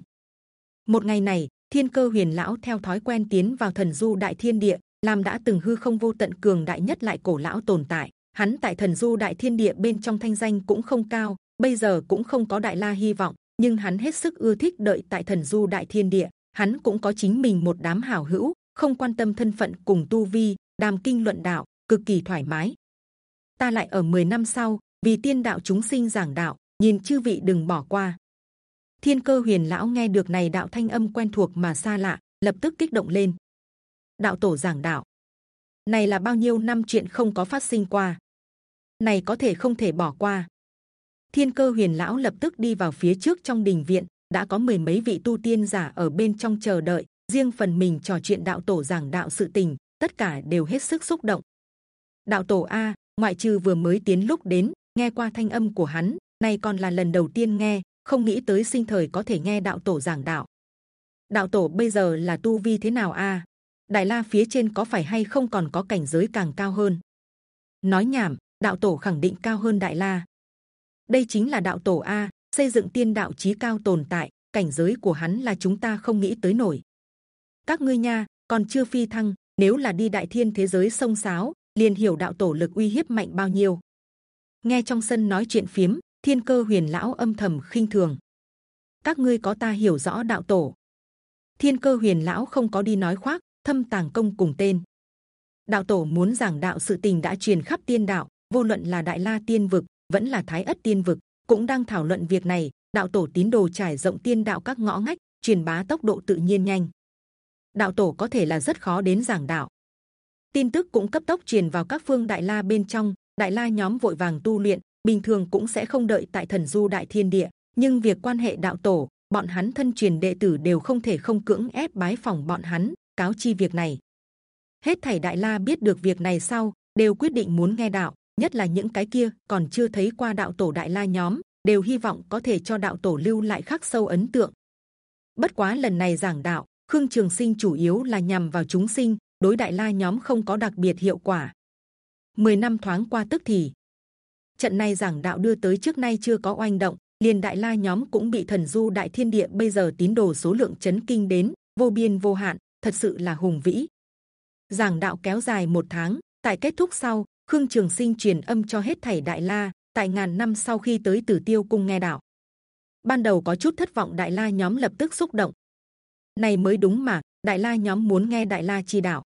Một ngày này, thiên cơ huyền lão theo thói quen tiến vào thần du đại thiên địa, làm đã từng hư không vô tận cường đại nhất lại cổ lão tồn tại hắn tại thần du đại thiên địa bên trong thanh danh cũng không cao, bây giờ cũng không có đại la hy vọng, nhưng hắn hết sức ưa thích đợi tại thần du đại thiên địa. Hắn cũng có chính mình một đám hảo hữu, không quan tâm thân phận cùng tu vi, đàm kinh luận đạo, cực kỳ thoải mái. Ta lại ở 10 năm sau, vì tiên đạo chúng sinh giảng đạo, nhìn chư vị đừng bỏ qua. Thiên cơ huyền lão nghe được này đạo thanh âm quen thuộc mà xa lạ, lập tức kích động lên. Đạo tổ giảng đạo. Này là bao nhiêu năm chuyện không có phát sinh qua này có thể không thể bỏ qua. Thiên cơ huyền lão lập tức đi vào phía trước trong đình viện, đã có mười mấy vị tu tiên giả ở bên trong chờ đợi, riêng phần mình trò chuyện đạo tổ giảng đạo sự tình, tất cả đều hết sức xúc động. Đạo tổ a, ngoại trừ vừa mới tiến lúc đến, nghe qua thanh âm của hắn, nay còn là lần đầu tiên nghe, không nghĩ tới sinh thời có thể nghe đạo tổ giảng đạo. Đạo tổ bây giờ là tu vi thế nào a? Đại la phía trên có phải hay không còn có cảnh giới càng cao hơn? Nói nhảm đạo tổ khẳng định cao hơn đại la. Đây chính là đạo tổ a, xây dựng tiên đạo chí cao tồn tại, cảnh giới của hắn là chúng ta không nghĩ tới nổi. Các ngươi nha, còn chưa phi thăng, nếu là đi đại thiên thế giới sông sáo, liền hiểu đạo tổ lực uy hiếp mạnh bao nhiêu. Nghe trong sân nói chuyện phiếm, thiên cơ huyền lão âm thầm khinh thường. Các ngươi có ta hiểu rõ đạo tổ. Thiên cơ huyền lão không có đi nói khoác, thâm tàng công cùng tên. Đạo tổ muốn giảng đạo sự tình đã truyền khắp tiên đạo vô luận là đại la tiên vực, vẫn là thái ất tiên vực, cũng đang thảo luận việc này. Đạo tổ tín đồ trải rộng tiên đạo các ngõ ngách, truyền bá tốc độ tự nhiên nhanh. Đạo tổ có thể là rất khó đến giảng đạo. Tin tức cũng cấp tốc truyền vào các phương đại la bên trong. Đại la nhóm vội vàng tu luyện, bình thường cũng sẽ không đợi tại thần du đại thiên địa. Nhưng việc quan hệ đạo tổ, bọn hắn thân truyền đệ tử đều không thể không cưỡng ép bái phòng bọn hắn, cáo chi việc này. Hết thảy đại la biết được việc này sau, đều quyết định muốn nghe đạo nhất là những cái kia còn chưa thấy qua đạo tổ đại la nhóm, đều hy vọng có thể cho đạo tổ lưu lại khắc sâu ấn tượng. Bất quá lần này giảng đạo, khương trường sinh chủ yếu là nhằm vào chúng sinh, đối đại la nhóm không có đặc biệt hiệu quả. 10 năm thoáng qua tức thì, trận này giảng đạo đưa tới trước nay chưa có oanh động, liền đại la nhóm cũng bị thần du đại thiên địa bây giờ tín đồ số lượng chấn kinh đến, vô biên vô hạn, thật sự là hùng vĩ. Giảng đạo kéo dài một tháng, tại kết thúc sau khương trường sinh truyền âm cho hết thảy đại la, tại ngàn năm sau khi tới tử tiêu cung nghe đạo. Ban đầu có chút thất vọng đại la nhóm lập tức xúc động. Này mới đúng mà, đại la nhóm muốn nghe đại la chi đạo.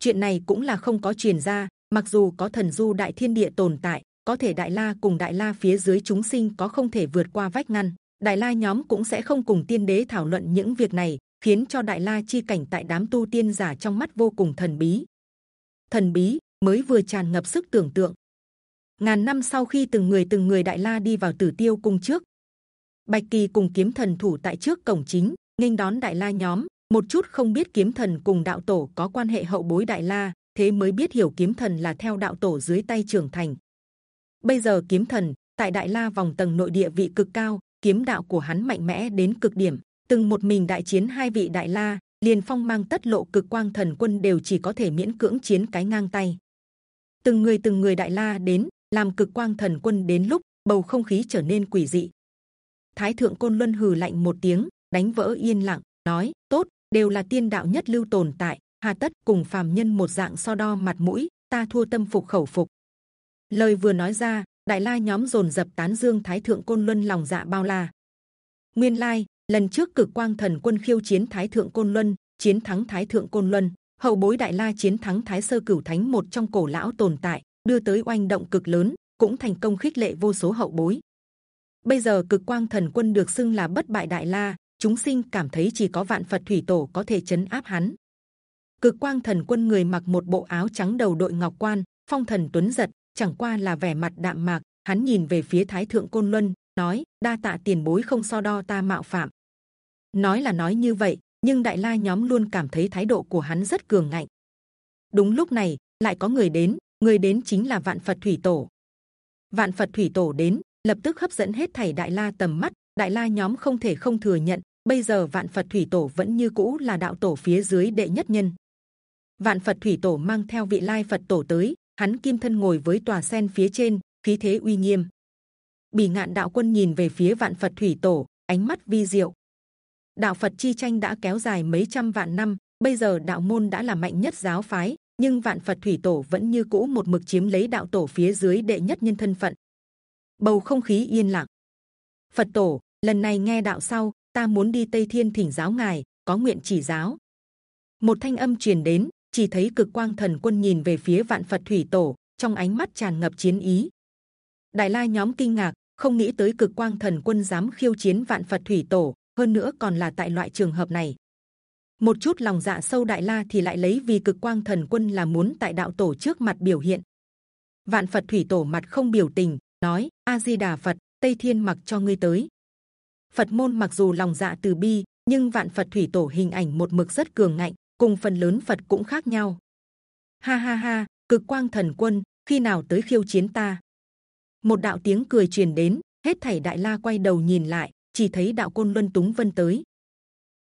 Chuyện này cũng là không có truyền ra, mặc dù có thần du đại thiên địa tồn tại, có thể đại la cùng đại la phía dưới chúng sinh có không thể vượt qua vách ngăn. Đại la nhóm cũng sẽ không cùng tiên đế thảo luận những việc này, khiến cho đại la chi cảnh tại đám tu tiên giả trong mắt vô cùng thần bí. Thần bí mới vừa tràn ngập sức tưởng tượng. Ngàn năm sau khi từng người từng người đại la đi vào tử tiêu cung trước, bạch kỳ cùng kiếm thần thủ tại trước cổng chính, nghênh đón đại la nhóm. Một chút không biết kiếm thần cùng đạo tổ có quan hệ hậu bối đại la, thế mới biết hiểu kiếm thần là theo đạo tổ dưới tay trưởng thành. Bây giờ kiếm thần tại đại la vòng tầng nội địa vị cực cao, kiếm đạo của hắn mạnh mẽ đến cực điểm. Từng một mình đại chiến hai vị đại la, liền phong mang tất lộ cực quang thần quân đều chỉ có thể miễn cưỡng chiến cái ngang tay từng người từng người đại la đến, làm cực quang thần quân đến lúc bầu không khí trở nên quỷ dị. Thái thượng côn luân hừ lạnh một tiếng, đánh vỡ yên lặng, nói, tốt, đều là tiên đạo nhất lưu tồn tại, hà tất cùng phàm nhân một dạng so đo mặt mũi, ta thua tâm phục khẩu phục. Lời vừa nói ra, đại la nhóm dồn dập tán dương thái thượng côn luân lòng dạ bao la. Nguyên lai, lần trước cực quang thần quân khiêu chiến thái thượng côn luân, chiến thắng thái thượng côn luân hậu bối đại la chiến thắng thái sơ cửu thánh, một trong cổ lão tồn tại, đưa tới oanh động cực lớn, cũng thành công khích lệ vô số hậu bối. Bây giờ cực quang thần quân được xưng là bất bại đại la, chúng sinh cảm thấy chỉ có vạn phật thủy tổ có thể chấn áp hắn. Cực quang thần quân người mặc một bộ áo trắng đầu đội ngọc quan, phong thần tuấn giật, chẳng qua là vẻ mặt đạm mạc, hắn nhìn về phía thái thượng côn luân, nói, đa tạ tiền bối không so đo ta mạo phạm. Nói là nói như vậy nhưng đại la nhóm luôn cảm thấy thái độ của hắn rất cường ngạnh. Đúng lúc này, lại có người đến người đến chính là vạn phật thủy tổ. Vạn phật thủy tổ đến, lập tức hấp dẫn hết thảy đại la tầm mắt, đại la nhóm không thể không thừa nhận, bây giờ vạn phật thủy tổ vẫn như cũ là đạo tổ phía dưới đệ nhất nhân. Vạn phật thủy tổ mang theo vị lai phật tổ tới, hắn kim thân ngồi với tòa sen phía trên, khí thế uy nghiêm. Bỉ ngạn đạo quân nhìn về phía vạn phật thủy tổ, ánh mắt vi diệu đạo phật chi tranh đã kéo dài mấy trăm vạn năm, bây giờ đạo môn đã là mạnh nhất giáo phái, nhưng vạn phật thủy tổ vẫn như cũ một mực chiếm lấy đạo tổ phía dưới đệ nhất nhân thân phận. Bầu không khí yên lặng. Phật tổ, lần này nghe đạo sau, ta muốn đi tây thiên thỉnh giáo ngài, có nguyện chỉ giáo. Một thanh âm truyền đến, chỉ thấy cực quang thần quân nhìn về phía vạn phật thủy tổ, trong ánh mắt tràn ngập chiến ý. Đại la nhóm kinh ngạc, không nghĩ tới cực quang thần quân dám khiêu chiến vạn phật thủy tổ hơn nữa còn là tại loại trường hợp này. Một chút lòng dạ sâu đại la thì lại lấy vì cực quang thần quân là muốn tại đạo tổ trước mặt biểu hiện. Vạn phật thủy tổ mặt không biểu tình, nói a di đà phật, tây thiên mặc cho ngươi tới. Phật môn mặc dù lòng dạ từ bi, nhưng vạn phật thủy tổ hình ảnh một mực rất cường ngạnh, cùng phần lớn phật cũng khác nhau. Ha ha ha, cực quang thần quân, khi nào tới khiêu chiến ta? Một đạo tiếng cười truyền đến, hết thảy đại la quay đầu nhìn lại chỉ thấy đạo côn luân túng vân tới.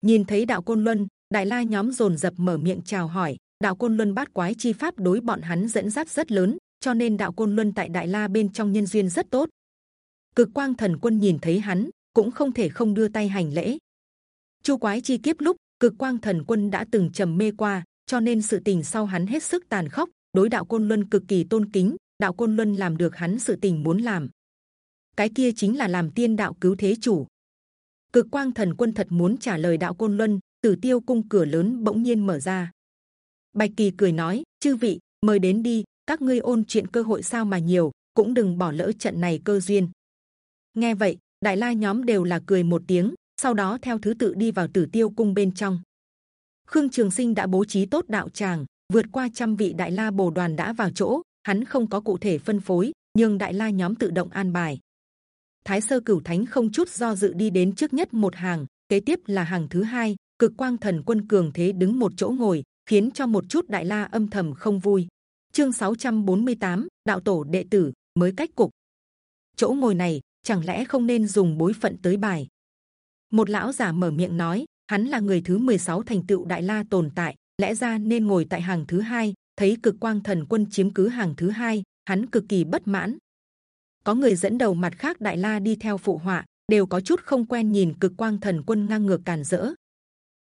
Nhìn thấy đạo côn luân, đại la nhóm rồn dập mở miệng chào hỏi. Đạo côn luân bát quái chi pháp đối bọn hắn dẫn dắt rất lớn, cho nên đạo côn luân tại đại la bên trong nhân duyên rất tốt. Cực quang thần quân nhìn thấy hắn, cũng không thể không đưa tay hành lễ. Chu quái chi kiếp lúc, cực quang thần quân đã từng trầm mê qua, cho nên sự tình sau hắn hết sức tàn khốc. Đối đạo côn luân cực kỳ tôn kính, đạo côn luân làm được hắn sự tình muốn làm. Cái kia chính là làm tiên đạo cứu thế chủ cực quang thần quân thật muốn trả lời đạo côn luân, tử tiêu cung cửa lớn bỗng nhiên mở ra. Bạch kỳ cười nói, chư vị, mời đến đi, các ngươi ôn chuyện cơ hội sao mà nhiều, cũng đừng bỏ lỡ trận này cơ duyên. Nghe vậy, đại la nhóm đều là cười một tiếng, sau đó theo thứ tự đi vào tử tiêu cung bên trong. Khương trường sinh đã bố trí tốt đạo tràng, vượt qua trăm vị đại la bồ đoàn đã vào chỗ, hắn không có cụ thể phân phối, nhưng đại la nhóm tự động an bài thái sơ cửu thánh không chút do dự đi đến trước nhất một hàng kế tiếp là hàng thứ hai cực quang thần quân cường thế đứng một chỗ ngồi khiến cho một chút đại la âm thầm không vui. Chương 648, đạo tổ đệ tử mới cách cục. Chỗ ngồi này chẳng lẽ không nên dùng bối phận tới bài? Một lão giả mở miệng nói hắn là người thứ 16 thành tựu đại la tồn tại lẽ ra nên ngồi tại hàng thứ hai thấy cực quang thần quân chiếm cứ hàng thứ hai hắn cực kỳ bất mãn có người dẫn đầu mặt khác đại la đi theo phụ họa, đều có chút không quen nhìn cực quang thần quân ngang ngược càn dỡ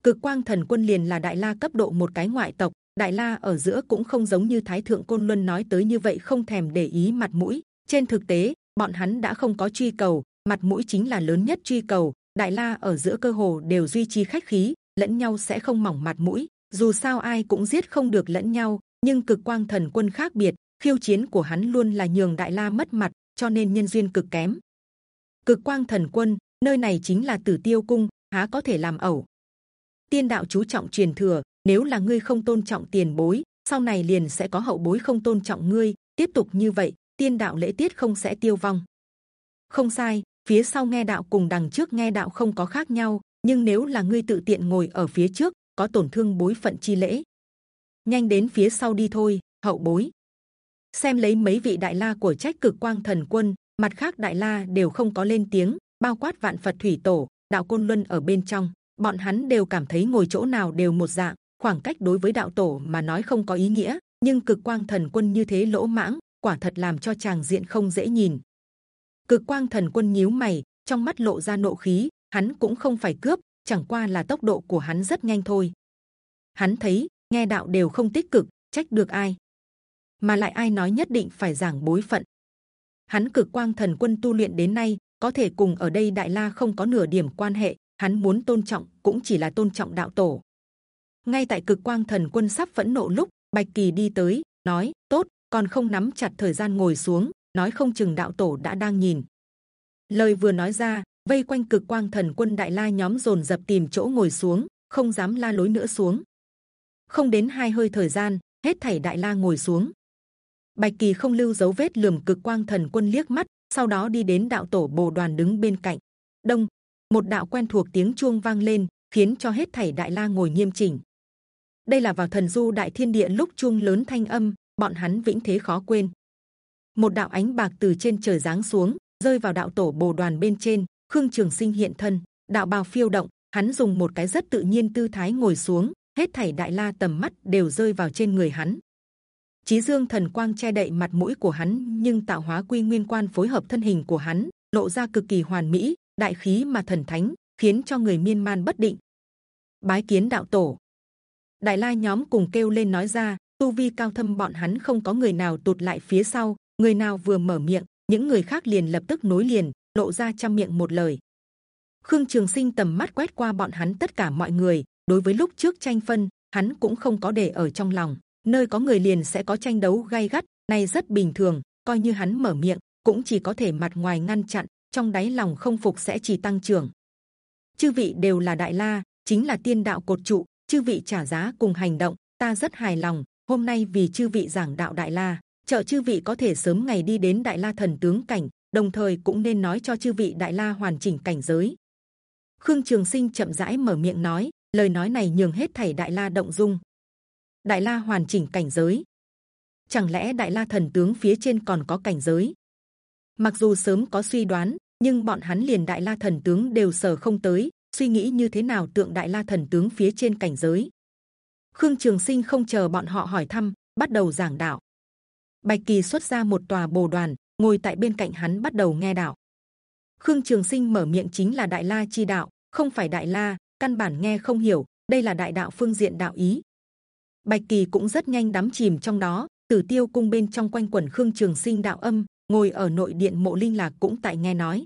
cực quang thần quân liền là đại la cấp độ một cái ngoại tộc, đại la ở giữa cũng không giống như thái thượng côn luân nói tới như vậy không thèm để ý mặt mũi. Trên thực tế, bọn hắn đã không có truy cầu, mặt mũi chính là lớn nhất truy cầu. Đại la ở giữa cơ hồ đều duy trì khách khí, lẫn nhau sẽ không mỏng mặt mũi. Dù sao ai cũng giết không được lẫn nhau, nhưng cực quang thần quân khác biệt, khiêu chiến của hắn luôn là nhường đại la mất mặt cho nên nhân duyên cực kém. Cực quang thần quân, nơi này chính là tử tiêu cung, há có thể làm ẩu? Tiên đạo chú trọng truyền thừa, nếu là ngươi không tôn trọng tiền bối, sau này liền sẽ có hậu bối không tôn trọng ngươi. Tiếp tục như vậy, tiên đạo lễ tiết không sẽ tiêu vong. Không sai, phía sau nghe đạo cùng đằng trước nghe đạo không có khác nhau, nhưng nếu là ngươi tự tiện ngồi ở phía trước, có tổn thương bối phận chi lễ. Nhanh đến phía sau đi thôi, hậu bối xem lấy mấy vị đại la của trách cực quang thần quân, mặt khác đại la đều không có lên tiếng, bao quát vạn phật thủy tổ, đạo côn luân ở bên trong. Bọn hắn đều cảm thấy ngồi chỗ nào đều một dạng, khoảng cách đối với đạo tổ mà nói không có ý nghĩa, nhưng cực quang thần quân như thế lỗ mãng, quả thật làm cho chàng diện không dễ nhìn. Cực quang thần quân nhíu mày, trong mắt lộ ra nộ khí, hắn cũng không phải cướp, chẳng qua là tốc độ của hắn rất nhanh thôi. Hắn thấy, nghe đạo đều không tích cực, trách được ai? Mà lại ai nói nhất định phải giảng bối phận. Hắn cực quang thần quân tu luyện đến nay, có thể cùng ở đây đại la không có nửa điểm quan hệ, hắn muốn tôn trọng cũng chỉ là tôn trọng đạo tổ. Ngay tại cực quang thần quân sắp phẫn nộ lúc, bạch kỳ đi tới, nói, tốt, còn không nắm chặt thời gian ngồi xuống, nói không chừng đạo tổ đã đang nhìn. Lời vừa nói ra, vây quanh cực quang thần quân đại la nhóm dồn dập tìm chỗ ngồi xuống, không dám la lối nữa xuống. Không đến hai hơi thời gian, hết thảy đại la ngồi xuống bạch kỳ không lưu dấu vết lườm cực quang thần quân liếc mắt, sau đó đi đến đạo tổ bồ đoàn đứng bên cạnh. Đông, một đạo quen thuộc tiếng chuông vang lên, khiến cho hết thảy đại la ngồi nghiêm chỉnh. Đây là vào thần du đại thiên địa lúc chuông lớn thanh âm, bọn hắn vĩnh thế khó quên. Một đạo ánh bạc từ trên trời giáng xuống, rơi vào đạo tổ bồ đoàn bên trên, khương trường sinh hiện thân, đạo bào phiêu động, hắn dùng một cái rất tự nhiên tư thái ngồi xuống, hết thảy đại la tầm mắt đều rơi vào trên người hắn. Chí dương thần quang che đậy mặt mũi của hắn, nhưng tạo hóa quy nguyên quan phối hợp thân hình của hắn, lộ ra cực kỳ hoàn mỹ, đại khí mà thần thánh, khiến cho người miên man bất định. Bái kiến đạo tổ. Đại la nhóm cùng kêu lên nói ra, tu vi cao thâm bọn hắn không có người nào tụt lại phía sau, người nào vừa mở miệng, những người khác liền lập tức nối liền, lộ ra trăm miệng một lời. Khương trường sinh tầm mắt quét qua bọn hắn tất cả mọi người, đối với lúc trước tranh phân, hắn cũng không có để ở trong lòng nơi có người liền sẽ có tranh đấu gay gắt này rất bình thường, coi như hắn mở miệng, cũng chỉ có thể mặt ngoài ngăn chặn, trong đáy lòng không phục sẽ chỉ tăng trưởng. Chư vị đều là đại la, chính là tiên đạo cột trụ, chư vị trả giá cùng hành động, ta rất hài lòng, hôm nay vì chư vị giảng đạo đại la, trợ chư vị có thể sớm ngày đi đến đại la thần tướng cảnh, đồng thời cũng nên nói cho chư vị đại la hoàn chỉnh cảnh giới. Khương trường sinh chậm rãi mở miệng nói, lời nói này nhường hết thảy đại la động dung đại la hoàn chỉnh cảnh giới. Chẳng lẽ đại la thần tướng phía trên còn có cảnh giới? Mặc dù sớm có suy đoán, nhưng bọn hắn liền đại la thần tướng đều sở không tới, suy nghĩ như thế nào tượng đại la thần tướng phía trên cảnh giới. Khương trường sinh không chờ bọn họ hỏi thăm, bắt đầu giảng đạo. Bạch kỳ xuất ra một tòa bồ đoàn, ngồi tại bên cạnh hắn bắt đầu nghe đạo. Khương trường sinh mở miệng chính là đại la chi đạo, không phải đại la, căn bản nghe không hiểu, đây là đại đạo phương diện đạo ý bạch kỳ cũng rất nhanh đắm chìm trong đó. Tử tiêu cung bên trong quanh quẩn khương trường sinh đạo âm, ngồi ở nội điện mộ linh lạc cũng tại nghe nói.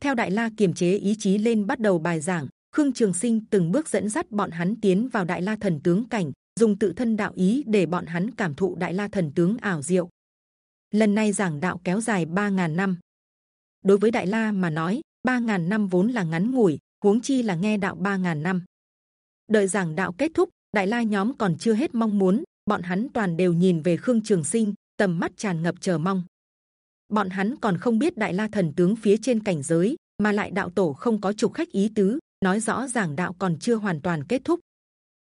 Theo đại la kiềm chế ý chí lên bắt đầu bài giảng, khương trường sinh từng bước dẫn dắt bọn hắn tiến vào đại la thần tướng cảnh, dùng tự thân đạo ý để bọn hắn cảm thụ đại la thần tướng ảo diệu. Lần này giảng đạo kéo dài 3.000 năm. Đối với đại la mà nói 3.000 năm vốn là ngắn ngủi, huống chi là nghe đạo 3.000 năm. Đợi giảng đạo kết thúc đại la nhóm còn chưa hết mong muốn, bọn hắn toàn đều nhìn về khương trường sinh, tầm mắt tràn ngập chờ mong. Bọn hắn còn không biết đại la thần tướng phía trên cảnh giới, mà lại đạo tổ không có trục khách ý tứ, nói rõ ràng đạo còn chưa hoàn toàn kết thúc.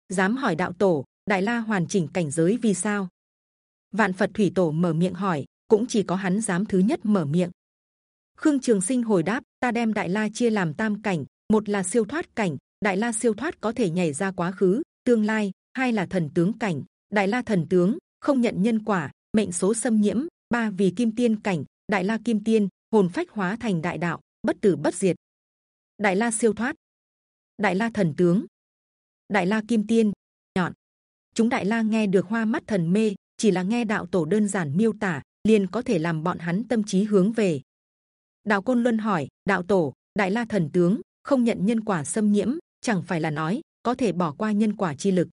Dám hỏi đạo tổ, đại la hoàn chỉnh cảnh giới vì sao? Vạn phật thủy tổ mở miệng hỏi, cũng chỉ có hắn dám thứ nhất mở miệng. Khương trường sinh hồi đáp, ta đem đại la chia làm tam cảnh, một là siêu thoát cảnh, đại la siêu thoát có thể nhảy ra quá khứ tương lai, hai là thần tướng cảnh, đại la thần tướng, không nhận nhân quả, mệnh số xâm nhiễm, ba vì kim tiên cảnh, đại la kim tiên, hồn phách hóa thành đại đạo, bất tử bất diệt. Đại la siêu thoát. Đại la thần tướng. Đại la kim tiên, nhọn. Chúng đại la nghe được hoa mắt thần mê, chỉ là nghe đạo tổ đơn giản miêu tả, liền có thể làm bọn hắn tâm trí hướng về. Đạo côn luân hỏi, đạo tổ, đại la thần tướng, không nhận nhân quả xâm nhiễm, chẳng phải là nói có thể bỏ qua nhân quả chi lực.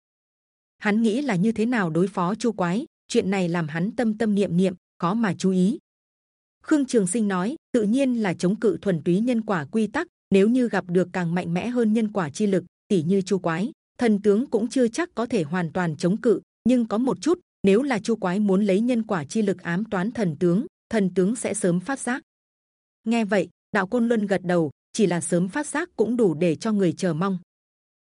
Hắn nghĩ là như thế nào đối phó chu quái, chuyện này làm hắn tâm tâm niệm niệm, khó mà chú ý. Khương trường sinh nói, tự nhiên là chống cự thuần túy nhân quả quy tắc, nếu như gặp được càng mạnh mẽ hơn nhân quả chi lực tỷ như chu quái, thần tướng cũng chưa chắc có thể hoàn toàn chống cự, nhưng có một chút, nếu là chu quái muốn lấy nhân quả chi lực ám toán thần tướng thần tướng sẽ sớm phát giác. Nghe vậy, đạo côn luân gật đầu, chỉ là sớm phát giác cũng đủ để cho người chờ mong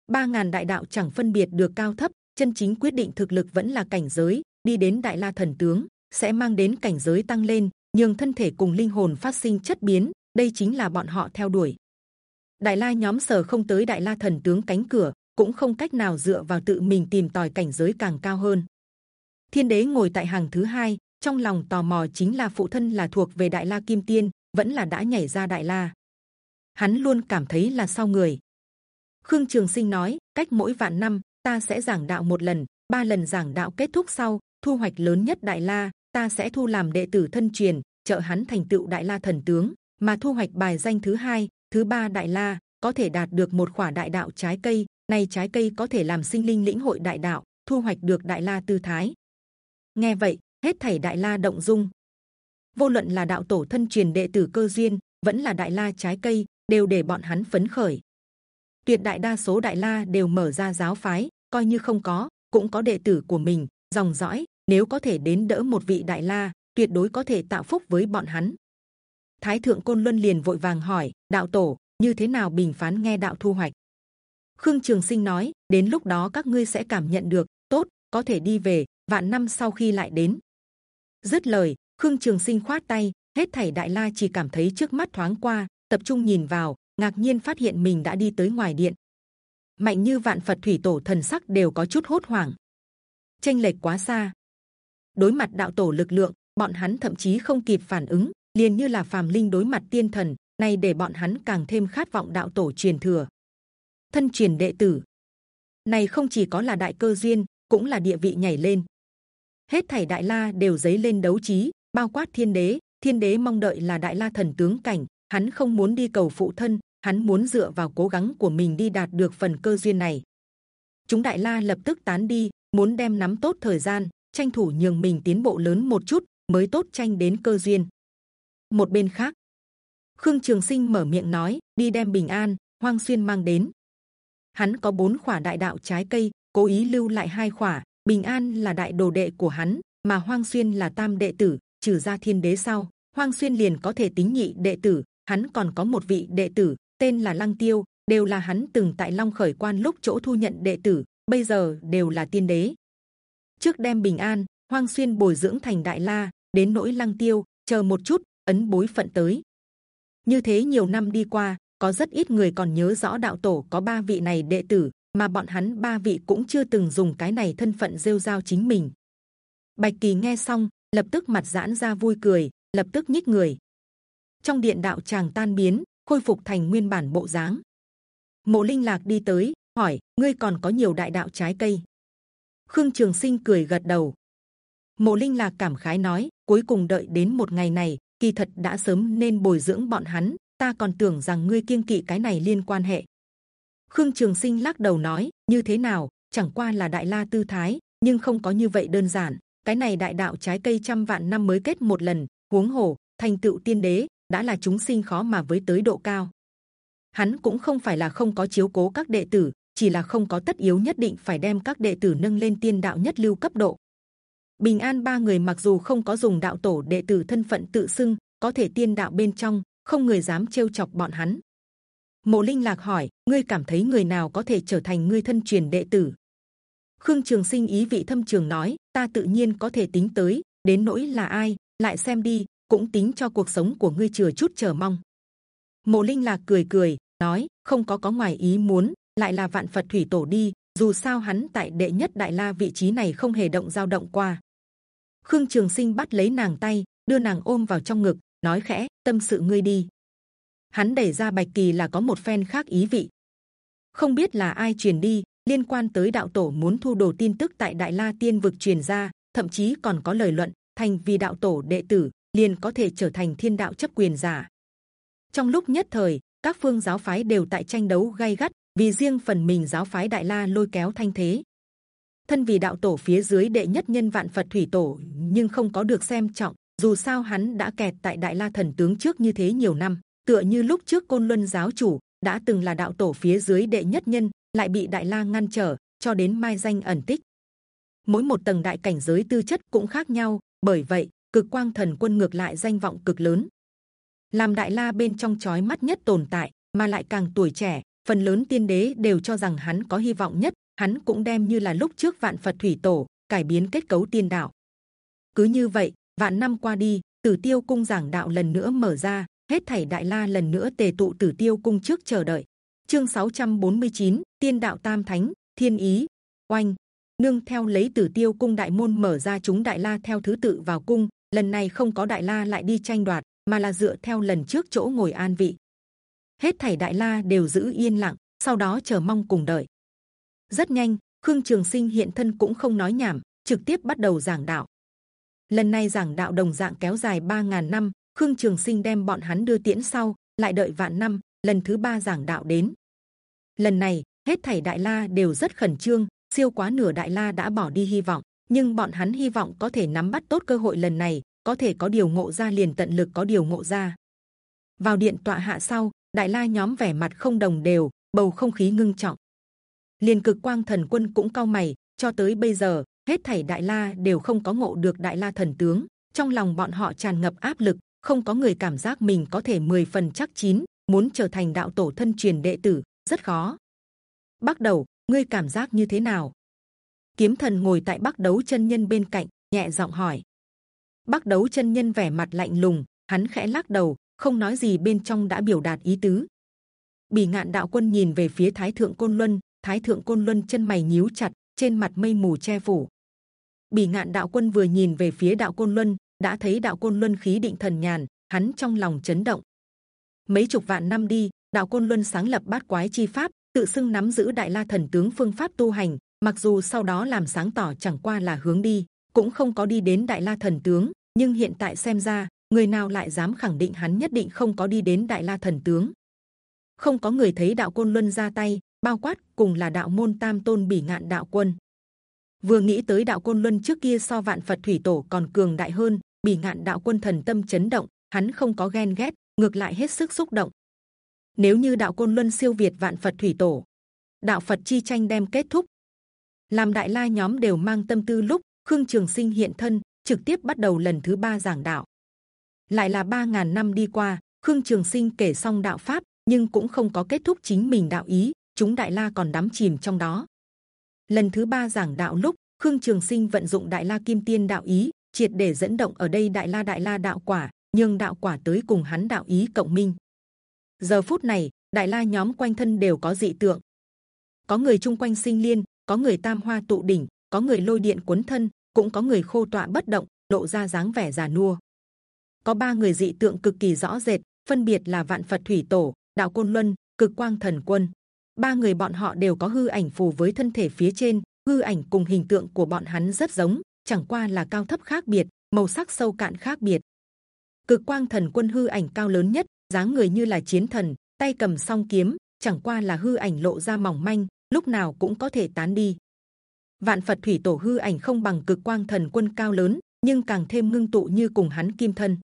ba ngàn đại đạo chẳng phân biệt được cao thấp, chân chính quyết định thực lực vẫn là cảnh giới, đi đến đại la thần tướng, sẽ mang đến cảnh giới tăng lên nhưng thân thể cùng linh hồn phát sinh chất biến, đây chính là bọn họ theo đuổi. Đại la nhóm sở không tới đại la thần tướng cánh cửa, cũng không cách nào dựa vào tự mình tìm tòi cảnh giới càng cao hơn. Thiên đế ngồi tại hàng thứ hai, trong lòng tò mò chính là phụ thân là thuộc về đại la kim tiên, vẫn là đã nhảy ra đại la. Hắn luôn cảm thấy là sau người khương trường sinh nói, cách mỗi vạn năm, ta sẽ giảng đạo một lần, ba lần giảng đạo kết thúc sau, thu hoạch lớn nhất đại la, ta sẽ thu làm đệ tử thân truyền, trợ hắn thành tựu đại la thần tướng, mà thu hoạch bài danh thứ hai, thứ ba đại la, có thể đạt được một khỏa đại đạo trái cây này trái cây có thể làm sinh linh lĩnh hội đại đạo, thu hoạch được đại la tư thái. Nghe vậy, hết thảy đại la động dung. Vô luận là đạo tổ thân truyền đệ tử cơ duyên, vẫn là đại la trái cây, đều để bọn hắn phấn khởi tuyệt đại đa số đại la đều mở ra giáo phái, coi như không có, cũng có đệ tử của mình, dòng dõi, nếu có thể đến đỡ một vị đại la, tuyệt đối có thể tạo phúc với bọn hắn. Thái thượng côn luân liền vội vàng hỏi, đạo tổ, như thế nào bình phán nghe đạo thu hoạch? Khương trường sinh nói, đến lúc đó các ngươi sẽ cảm nhận được, tốt, có thể đi về, vạn năm sau khi lại đến. Dứt lời, khương trường sinh khoát tay, hết thảy đại la chỉ cảm thấy trước mắt thoáng qua, tập trung nhìn vào ngạc nhiên phát hiện mình đã đi tới ngoài điện. Mạnh như vạn phật thủy tổ thần sắc đều có chút hốt hoảng. Tranh lệch quá xa. Đối mặt đạo tổ lực lượng, bọn hắn thậm chí không kịp phản ứng, liền như là phàm linh đối mặt tiên thần này để bọn hắn càng thêm khát vọng đạo tổ truyền thừa. Thân truyền đệ tử. Này không chỉ có là đại cơ duyên, cũng là địa vị nhảy lên. Hết thảy đại la đều dấy lên đấu trí, bao quát thiên đế. Thiên đế mong đợi là đại la thần tướng cảnh hắn không muốn đi cầu phụ thân, hắn muốn dựa vào cố gắng của mình đi đạt được phần cơ duyên này. Chúng đại la lập tức tán đi, muốn đem nắm tốt thời gian, tranh thủ nhường mình tiến bộ lớn một chút mới tốt tranh đến cơ duyên. Một bên khác, khương trường sinh mở miệng nói, đi đem bình an, hoang xuyên mang đến. Hắn có bốn khỏa đại đạo trái cây, cố ý lưu lại hai khỏa, bình an là đại đồ đệ của hắn, mà hoang xuyên là tam đệ tử, trừ ra thiên đế sau, hoang xuyên liền có thể tính nhị đệ tử hắn còn có một vị đệ tử, tên là lăng tiêu, đều là hắn từng tại long khởi quan lúc chỗ thu nhận đệ tử, bây giờ đều là tiên đế. Trước đem bình an, hoang xuyên bồi dưỡng thành đại la, đến nỗi lăng tiêu, chờ một chút, ấn bối phận tới. Như thế nhiều năm đi qua, có rất ít người còn nhớ rõ đạo tổ có ba vị này đệ tử, mà bọn hắn ba vị cũng chưa từng dùng cái này thân phận rêu rao chính mình. Bạch kỳ nghe xong, lập tức mặt giãn ra vui cười, lập tức nhích người trong điện đạo tràng tan biến, khôi phục thành nguyên bản bộ dáng. Mộ linh lạc đi tới, hỏi, ngươi còn có nhiều đại đạo trái cây? Khương trường sinh cười gật đầu. Mộ linh lạc cảm khái nói, cuối cùng đợi đến một ngày này, kỳ thật đã sớm nên bồi dưỡng bọn hắn, ta còn tưởng rằng ngươi kiêng kỵ cái này liên quan hệ. Khương trường sinh lắc đầu nói, như thế nào, chẳng qua là đại la tư thái, nhưng không có như vậy đơn giản. Cái này đại đạo trái cây trăm vạn năm mới kết một lần, huống hồ, thành tựu tiên đế đã là chúng sinh khó mà với tới độ cao. Hắn cũng không phải là không có chiếu cố các đệ tử, chỉ là không có tất yếu nhất định phải đem các đệ tử nâng lên tiên đạo nhất lưu cấp độ. Bình an ba người mặc dù không có dùng đạo tổ đệ tử thân phận tự xưng, có thể tiên đạo bên trong, không người dám trêu chọc bọn hắn. Mộ linh lạc hỏi, ngươi cảm thấy người nào có thể trở thành ngươi thân truyền đệ tử? Khương trường sinh ý vị thâm trường nói, ta tự nhiên có thể tính tới, đến nỗi là ai, lại xem đi cũng tính cho cuộc sống của ngươi chừa chút chờ mong. Mộ linh lạc cười cười, nói, không có có ngoài ý muốn, lại là vạn phật thủy tổ đi, dù sao hắn tại đệ nhất đại la vị trí này không hề động dao động qua. Khương trường sinh bắt lấy nàng tay, đưa nàng ôm vào trong ngực, nói khẽ, tâm sự ngươi đi. Hắn đẩy ra bạch kỳ là có một phen khác ý vị. Không biết là ai truyền đi, liên quan tới đạo tổ muốn thu đồ tin tức tại đại la tiên vực truyền ra, thậm chí còn có lời luận, thành vì đạo tổ đệ tử liền có thể trở thành thiên đạo chấp quyền giả. Trong lúc nhất thời, các phương giáo phái đều tại tranh đấu gay gắt, vì riêng phần mình giáo phái đại la lôi kéo thanh thế. Thân vì đạo tổ phía dưới đệ nhất nhân vạn phật thủy tổ, nhưng không có được xem trọng, dù sao hắn đã kẹt tại đại la thần tướng trước như thế nhiều năm, tựa như lúc trước côn luân giáo chủ, đã từng là đạo tổ phía dưới đệ nhất nhân, lại bị đại la ngăn trở, cho đến mai danh ẩn tích. Mỗi một tầng đại cảnh giới tư chất cũng khác nhau, bởi vậy cực quang thần quân ngược lại danh vọng cực lớn. Làm đại la bên trong chói mắt nhất tồn tại mà lại càng tuổi trẻ phần lớn tiên đế đều cho rằng hắn có hy vọng nhất hắn cũng đem như là lúc trước vạn phật thủy tổ cải biến kết cấu tiên đạo. Cứ như vậy vạn năm qua đi tử tiêu cung giảng đạo lần nữa mở ra hết thảy đại la lần nữa tề tụ tử tiêu cung trước chờ đợi. Chương 649, tiên đạo tam thánh thiên ý. Oanh! Nương theo lấy tử tiêu cung đại môn mở ra chúng đại la theo thứ tự vào cung lần này không có đại la lại đi tranh đoạt, mà là dựa theo lần trước chỗ ngồi an vị. Hết thảy đại la đều giữ yên lặng, sau đó chờ mong cùng đợi. Rất nhanh, khương trường sinh hiện thân cũng không nói nhảm, trực tiếp bắt đầu giảng đạo. Lần này giảng đạo đồng dạng kéo dài 3.000 năm, khương trường sinh đem bọn hắn đưa tiễn sau, lại đợi vạn năm, lần thứ ba giảng đạo đến. Lần này, hết thảy đại la đều rất khẩn trương, siêu quá nửa đại la đã bỏ đi hy vọng nhưng bọn hắn hy vọng có thể nắm bắt tốt cơ hội lần này, có thể có điều ngộ ra liền tận lực có điều ngộ ra. Vào điện tọa hạ sau, đại la nhóm vẻ mặt không đồng đều, bầu không khí ngưng trọng. Liền cực quang thần quân cũng cao mày, cho tới bây giờ, hết thảy đại la đều không có ngộ được đại la thần tướng. Trong lòng bọn họ tràn ngập áp lực, không có người cảm giác mình có thể 10 phần chắc chín, muốn trở thành đạo tổ thân truyền đệ tử, rất khó. Bắt đầu, ngươi cảm giác như thế nào? Kiếm thần ngồi tại bắc đấu chân nhân bên cạnh, nhẹ giọng hỏi. Bắc đấu chân nhân vẻ mặt lạnh lùng, hắn khẽ lắc đầu, không nói gì bên trong đã biểu đạt ý tứ. Bì ngạn đạo quân nhìn về phía thái thượng côn luân, thái thượng côn luân chân mày nhíu chặt, trên mặt mây mù che phủ. Bì ngạn đạo quân vừa nhìn về phía đạo côn luân, đã thấy đạo côn luân khí định thần nhàn, hắn trong lòng chấn động. Mấy chục vạn năm đi, đạo côn luân sáng lập bát quái chi pháp, tự xưng nắm giữ đại la thần tướng phương pháp tu hành mặc dù sau đó làm sáng tỏ chẳng qua là hướng đi, cũng không có đi đến đại la thần tướng, nhưng hiện tại xem ra, người nào lại dám khẳng định hắn nhất định không có đi đến đại la thần tướng. Không có người thấy đạo côn luân ra tay, bao quát cùng là đạo môn tam tôn bỉ ngạn đạo quân. Vừa nghĩ tới đạo côn luân trước kia so vạn phật thủy tổ còn cường đại hơn, bỉ ngạn đạo quân thần tâm chấn động, hắn không có ghen ghét, ngược lại hết sức xúc động. Nếu như đạo côn luân siêu việt vạn phật thủy tổ, đạo phật chi tranh đem kết thúc làm đại la nhóm đều mang tâm tư lúc khương trường sinh hiện thân, trực tiếp bắt đầu lần thứ ba giảng đạo. Lại là ba ngàn năm đi qua, khương trường sinh kể xong đạo pháp, nhưng cũng không có kết thúc chính mình đạo ý, chúng đại la còn đắm chìm trong đó. Lần thứ ba giảng đạo lúc, khương trường sinh vận dụng đại la kim tiên đạo ý, triệt để dẫn động ở đây đại la đại la đạo quả nhưng đạo quả tới cùng hắn đạo ý cộng minh. Giờ phút này, đại la nhóm quanh thân đều có dị tượng. Có người chung quanh sinh liên có người tam hoa tụ đỉnh, có người lôi điện cuốn thân, cũng có người khô tọa bất động, lộ ra dáng vẻ già nua. Có ba người dị tượng cực kỳ rõ rệt, phân biệt là vạn phật thủy tổ, đạo côn luân, cực quang thần quân. Ba người bọn họ đều có hư ảnh phù với thân thể phía trên, hư ảnh cùng hình tượng của bọn hắn rất giống, chẳng qua là cao thấp khác biệt, màu sắc sâu cạn khác biệt. Cực quang thần quân hư ảnh cao lớn nhất, dáng người như là chiến thần, tay cầm song kiếm, chẳng qua là hư ảnh lộ ra mỏng manh lúc nào cũng có thể tán đi. Vạn phật thủy tổ hư ảnh không bằng cực quang thần quân cao lớn, nhưng càng thêm ngưng tụ như cùng hắn kim thân.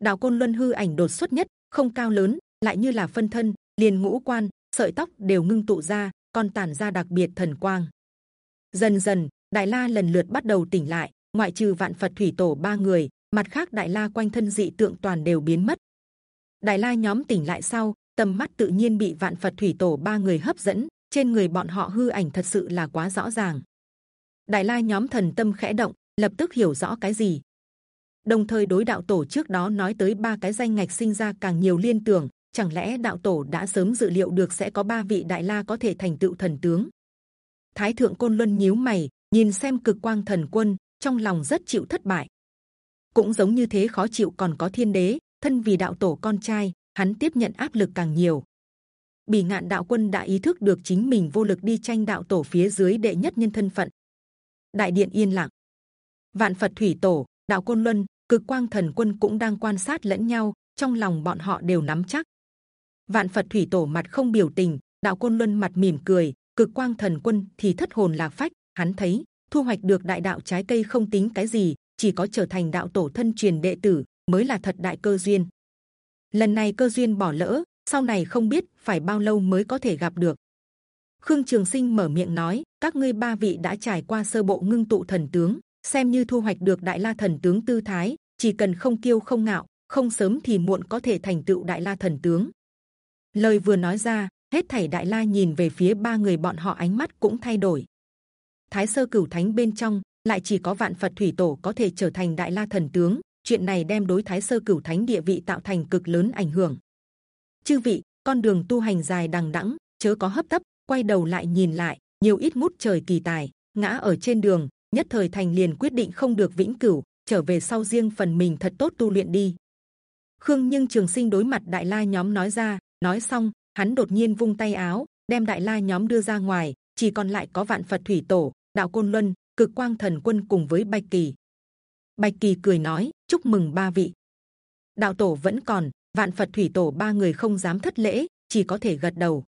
Đạo côn luân hư ảnh đột xuất nhất, không cao lớn, lại như là phân thân, liền ngũ quan, sợi tóc đều ngưng tụ ra, còn tản ra đặc biệt thần quang. Dần dần, đại la lần lượt bắt đầu tỉnh lại, ngoại trừ vạn phật thủy tổ ba người, mặt khác đại la quanh thân dị tượng toàn đều biến mất. Đại la nhóm tỉnh lại sau, tầm mắt tự nhiên bị vạn phật thủy tổ ba người hấp dẫn trên người bọn họ hư ảnh thật sự là quá rõ ràng. Đại la nhóm thần tâm khẽ động, lập tức hiểu rõ cái gì. Đồng thời đối đạo tổ trước đó nói tới ba cái danh ngạch sinh ra càng nhiều liên tưởng, chẳng lẽ đạo tổ đã sớm dự liệu được sẽ có ba vị đại la có thể thành tựu thần tướng? Thái thượng côn luân nhíu mày, nhìn xem cực quang thần quân, trong lòng rất chịu thất bại. Cũng giống như thế khó chịu còn có thiên đế, thân vì đạo tổ con trai, hắn tiếp nhận áp lực càng nhiều bì ngạn đạo quân đã ý thức được chính mình vô lực đi tranh đạo tổ phía dưới đệ nhất nhân thân phận đại điện yên lặng vạn phật thủy tổ đạo côn luân cực quang thần quân cũng đang quan sát lẫn nhau trong lòng bọn họ đều nắm chắc. Vạn Phật thủy tổ mặt không biểu tình, đạo côn luân mặt mỉm cười, cực quang thần quân thì thất hồn lạc phách. Hắn thấy thu hoạch được đại đạo trái cây không tính cái gì, chỉ có trở thành đạo tổ thân truyền đệ tử mới là thật đại cơ duyên. Lần này cơ duyên bỏ lỡ, sau này không biết phải bao lâu mới có thể gặp được. Khương Trường Sinh mở miệng nói: các ngươi ba vị đã trải qua sơ bộ ngưng tụ thần tướng, xem như thu hoạch được đại la thần tướng tư thái, chỉ cần không kiêu không ngạo, không sớm thì muộn có thể thành tựu đại la thần tướng. Lời vừa nói ra, hết thảy đại la nhìn về phía ba người bọn họ ánh mắt cũng thay đổi. Thái sơ cửu thánh bên trong lại chỉ có vạn Phật thủy tổ có thể trở thành đại la thần tướng. Chuyện này đem đối Thái sơ cửu thánh địa vị tạo thành cực lớn ảnh hưởng. Chư vị, con đường tu hành dài đằng đẵng, chớ có hấp tấp, quay đầu lại nhìn lại, nhiều ít ngút trời kỳ tài ngã ở trên đường, nhất thời thành liền quyết định không được vĩnh cửu, trở về sau riêng phần mình thật tốt tu luyện đi. Khương nhưng Trường Sinh đối mặt Đại La nhóm nói ra, nói xong, hắn đột nhiên vung tay áo, đem Đại La nhóm đưa ra ngoài, chỉ còn lại có Vạn Phật Thủy Tổ, Đạo Côn Luân, Cực Quang Thần Quân cùng với Bạch Kỳ. Bạch Kỳ cười nói, chúc mừng ba vị. Đạo Tổ vẫn còn, Vạn Phật Thủy Tổ ba người không dám thất lễ, chỉ có thể gật đầu.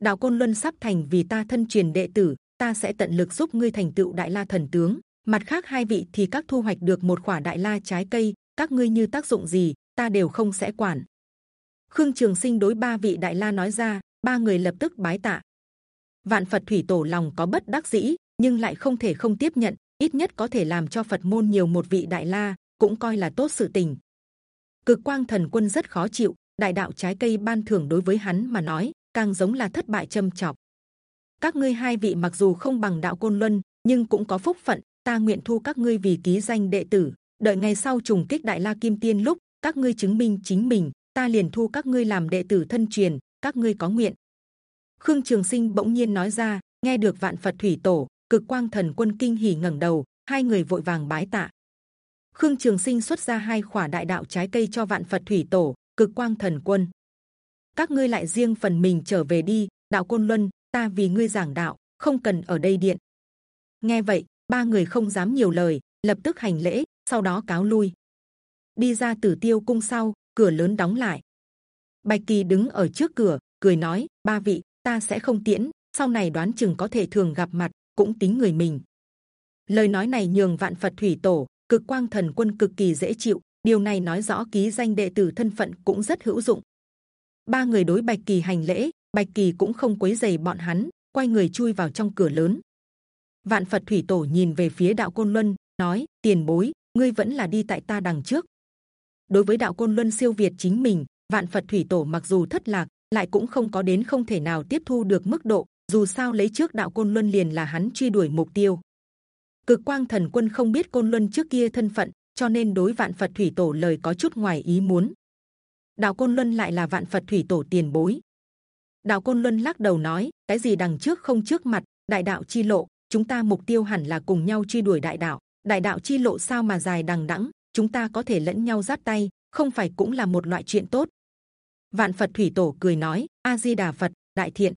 Đạo Côn Luân sắp thành vì ta thân truyền đệ tử, ta sẽ tận lực giúp ngươi thành tựu Đại La thần tướng. Mặt khác hai vị thì các thu hoạch được một quả Đại La trái cây, các ngươi như tác dụng gì, ta đều không sẽ quản. Khương Trường Sinh đối ba vị Đại La nói ra, ba người lập tức bái tạ. Vạn Phật Thủy Tổ lòng có bất đắc dĩ, nhưng lại không thể không tiếp nhận, ít nhất có thể làm cho Phật môn nhiều một vị Đại La, cũng coi là tốt sự tình. Cực Quang Thần Quân rất khó chịu, đại đạo trái cây ban thưởng đối với hắn mà nói càng giống là thất bại châm chọc. Các ngươi hai vị mặc dù không bằng đạo côn luân, nhưng cũng có phúc phận. Ta nguyện thu các ngươi vì ký danh đệ tử. Đợi ngày sau trùng kích đại la kim tiên lúc các ngươi chứng minh chính mình, ta liền thu các ngươi làm đệ tử thân truyền. Các ngươi có nguyện. Khương Trường Sinh bỗng nhiên nói ra, nghe được vạn Phật thủy tổ, cực quang thần quân kinh hỉ ngẩng đầu, hai người vội vàng bái tạ. Khương Trường Sinh xuất ra hai khỏa đại đạo trái cây cho vạn Phật thủy tổ, cực quang thần quân. Các ngươi lại riêng phần mình trở về đi đạo côn luân ta vì ngươi giảng đạo không cần ở đây điện. Nghe vậy ba người không dám nhiều lời lập tức hành lễ sau đó cáo lui. Đi ra tử tiêu cung sau cửa lớn đóng lại. Bạch kỳ đứng ở trước cửa cười nói ba vị ta sẽ không tiễn sau này đoán chừng có thể thường gặp mặt cũng tính người mình. Lời nói này nhường vạn phật thủy tổ cực quang thần quân cực kỳ dễ chịu, điều này nói rõ ký danh đệ tử thân phận cũng rất hữu dụng. Ba người đối bạch kỳ hành lễ, bạch kỳ cũng không quấy giày bọn hắn, quay người chui vào trong cửa lớn. Vạn phật thủy tổ nhìn về phía đạo côn luân, nói, tiền bối, ngươi vẫn là đi tại ta đằng trước. Đối với đạo côn luân siêu việt chính mình, vạn phật thủy tổ mặc dù thất lạc, lại cũng không có đến không thể nào tiếp thu được mức độ, dù sao lấy trước đạo côn luân liền là hắn truy đuổi mục tiêu cực quang thần quân không biết côn luân trước kia thân phận, cho nên đối vạn phật thủy tổ lời có chút ngoài ý muốn. Đạo côn luân lại là vạn phật thủy tổ tiền bối. Đạo côn luân lắc đầu nói, cái gì đằng trước không trước mặt, đại đạo chi lộ, chúng ta mục tiêu hẳn là cùng nhau truy đuổi đại đạo. Đại đạo chi lộ sao mà dài đằng đẵng, chúng ta có thể lẫn nhau giáp tay, không phải cũng là một loại chuyện tốt? Vạn phật thủy tổ cười nói, a di đà phật, đại thiện.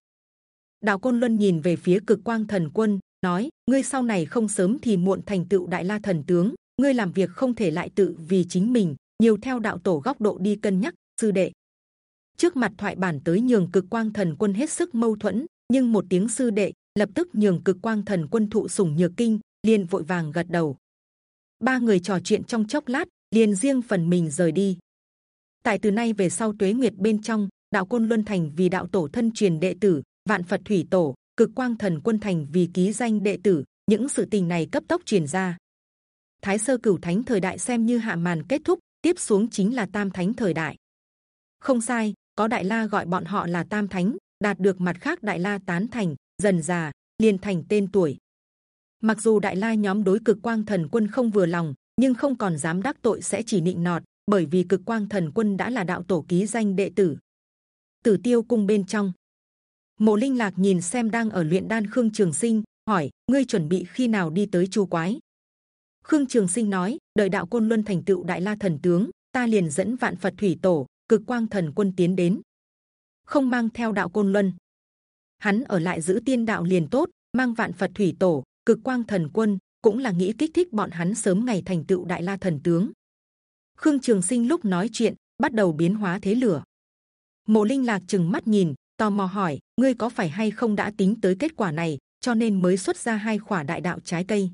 Đạo côn luân nhìn về phía cực quang thần quân nói, ngươi sau này không sớm thì muộn thành tựu đại la thần tướng. Ngươi làm việc không thể lại tự vì chính mình, nhiều theo đạo tổ góc độ đi cân nhắc, sư đệ. Trước mặt thoại bản tới nhường cực quang thần quân hết sức mâu thuẫn, nhưng một tiếng sư đệ, lập tức nhường cực quang thần quân thụ sủng nhược kinh, liền vội vàng gật đầu. Ba người trò chuyện trong chốc lát, liền riêng phần mình rời đi. Tại từ nay về sau tuế nguyệt bên trong, đạo côn luân thành vì đạo tổ thân truyền đệ tử, vạn phật thủy tổ cực quang thần quân thành vì ký danh đệ tử, những sự tình này cấp tốc truyền ra. Thái sơ cửu thánh thời đại xem như hạ màn kết thúc, tiếp xuống chính là tam thánh thời đại. Không sai, có đại la gọi bọn họ là tam thánh, đạt được mặt khác đại la tán thành, dần già, liền thành tên tuổi. Mặc dù đại la nhóm đối cực quang thần quân không vừa lòng, nhưng không còn dám đắc tội sẽ chỉ nịnh nọt, bởi vì cực quang thần quân đã là đạo tổ ký danh đệ tử. Tử tiêu cung bên trong mộ linh lạc nhìn xem đang ở luyện đan khương trường sinh hỏi ngươi chuẩn bị khi nào đi tới chu quái? Khương trường sinh nói đợi đạo côn luân thành tựu đại la thần tướng ta liền dẫn vạn phật thủy tổ cực quang thần quân tiến đến. Không mang theo đạo côn luân. Hắn ở lại giữ tiên đạo liền tốt mang vạn phật thủy tổ cực quang thần quân cũng là nghĩ kích thích bọn hắn sớm ngày thành tựu đại la thần tướng. Khương trường sinh lúc nói chuyện bắt đầu biến hóa thế lửa. Mộ Linh lạc chừng mắt nhìn, tò mò hỏi: ngươi có phải hay không đã tính tới kết quả này, cho nên mới xuất ra hai quả đại đạo trái cây?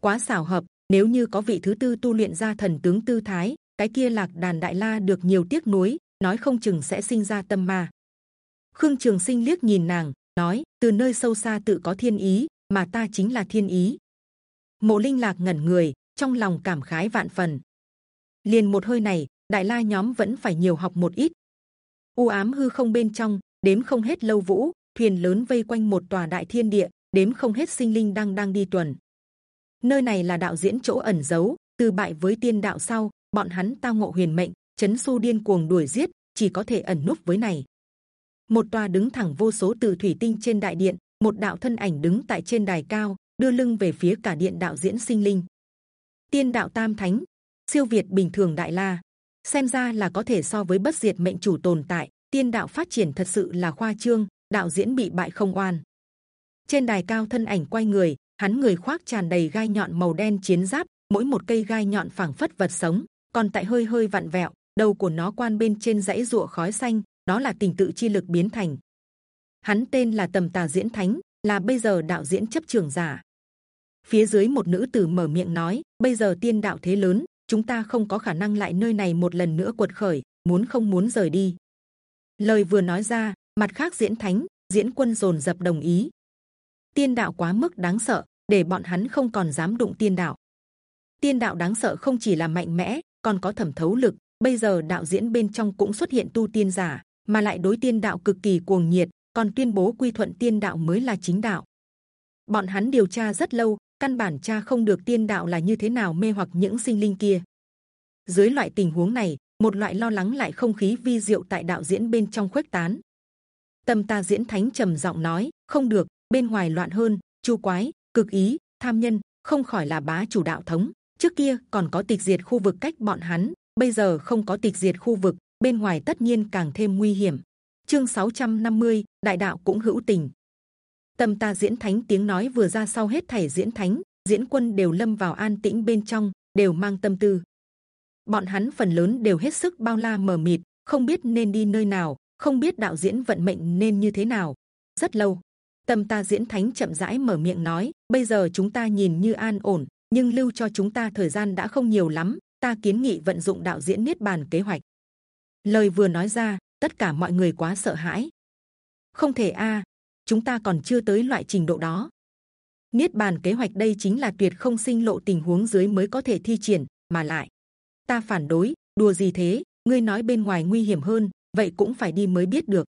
Quá xảo hợp, nếu như có vị thứ tư tu luyện ra thần tướng tư thái, cái kia lạc đàn đại la được nhiều tiếc nuối, nói không chừng sẽ sinh ra tâm ma. Khương Trường Sinh liếc nhìn nàng, nói: từ nơi sâu xa tự có thiên ý, mà ta chính là thiên ý. Mộ Linh lạc ngẩn người, trong lòng cảm khái vạn phần. Liền một hơi này, đại la nhóm vẫn phải nhiều học một ít. U ám hư không bên trong, đếm không hết lâu vũ, thuyền lớn vây quanh một tòa đại thiên địa, đếm không hết sinh linh đang đang đi tuần. Nơi này là đạo diễn chỗ ẩn giấu, từ bại với tiên đạo sau, bọn hắn tao ngộ huyền mệnh, chấn su điên cuồng đuổi giết, chỉ có thể ẩn núp với này. Một tòa đứng thẳng vô số từ thủy tinh trên đại điện, một đạo thân ảnh đứng tại trên đài cao, đưa lưng về phía cả điện đạo diễn sinh linh. Tiên đạo tam thánh, siêu việt bình thường đại la, xem ra là có thể so với bất diệt mệnh chủ tồn tại. Tiên đạo phát triển thật sự là khoa trương, đạo diễn bị bại không oan. Trên đài cao thân ảnh quay người, hắn người khoác tràn đầy gai nhọn màu đen chiến giáp, mỗi một cây gai nhọn phảng phất vật sống, còn tại hơi hơi vặn vẹo, đầu của nó quan bên trên dãy rụa khói xanh, đó là tình tự chi lực biến thành. Hắn tên là Tầm Tà Diễn Thánh, là bây giờ đạo diễn chấp trường giả. Phía dưới một nữ tử mở miệng nói: bây giờ tiên đạo thế lớn, chúng ta không có khả năng lại nơi này một lần nữa cuột khởi, muốn không muốn rời đi. Lời vừa nói ra, mặt khác diễn thánh, diễn quân dồn dập đồng ý. Tiên đạo quá mức đáng sợ, để bọn hắn không còn dám đụng tiên đạo. Tiên đạo đáng sợ không chỉ là mạnh mẽ, còn có thẩm thấu lực. Bây giờ đạo diễn bên trong cũng xuất hiện tu tiên giả, mà lại đối tiên đạo cực kỳ cuồng nhiệt, còn tuyên bố quy thuận tiên đạo mới là chính đạo. Bọn hắn điều tra rất lâu, căn bản cha không được tiên đạo là như thế nào mê hoặc những sinh linh kia. Dưới loại tình huống này, một loại lo lắng lại không khí vi diệu tại đạo diễn bên trong khuếch tán. Tâm ta diễn thánh trầm giọng nói, không được, bên ngoài loạn hơn, chu quái, cực ý, tham nhân, không khỏi là bá chủ đạo thống. Trước kia còn có tịch diệt khu vực cách bọn hắn, bây giờ không có tịch diệt khu vực, bên ngoài tất nhiên càng thêm nguy hiểm. Chương 650, đại đạo cũng hữu tình. Tâm ta diễn thánh tiếng nói vừa ra sau hết thảy diễn thánh, diễn quân đều lâm vào an tĩnh bên trong, đều mang tâm tư. Bọn hắn phần lớn đều hết sức bao la mờ mịt, không biết nên đi nơi nào, không biết đạo diễn vận mệnh nên như thế nào. Rất lâu, tâm ta diễn thánh chậm rãi mở miệng nói: bây giờ chúng ta nhìn như an ổn, nhưng lưu cho chúng ta thời gian đã không nhiều lắm. Ta kiến nghị vận dụng đạo diễn niết bàn kế hoạch. Lời vừa nói ra, tất cả mọi người quá sợ hãi. Không thể a, chúng ta còn chưa tới loại trình độ đó. Niết bàn kế hoạch đây chính là tuyệt không sinh lộ tình huống dưới mới có thể thi triển, mà lại ta phản đối. Đùa gì thế? Ngươi nói bên ngoài nguy hiểm hơn, vậy cũng phải đi mới biết được.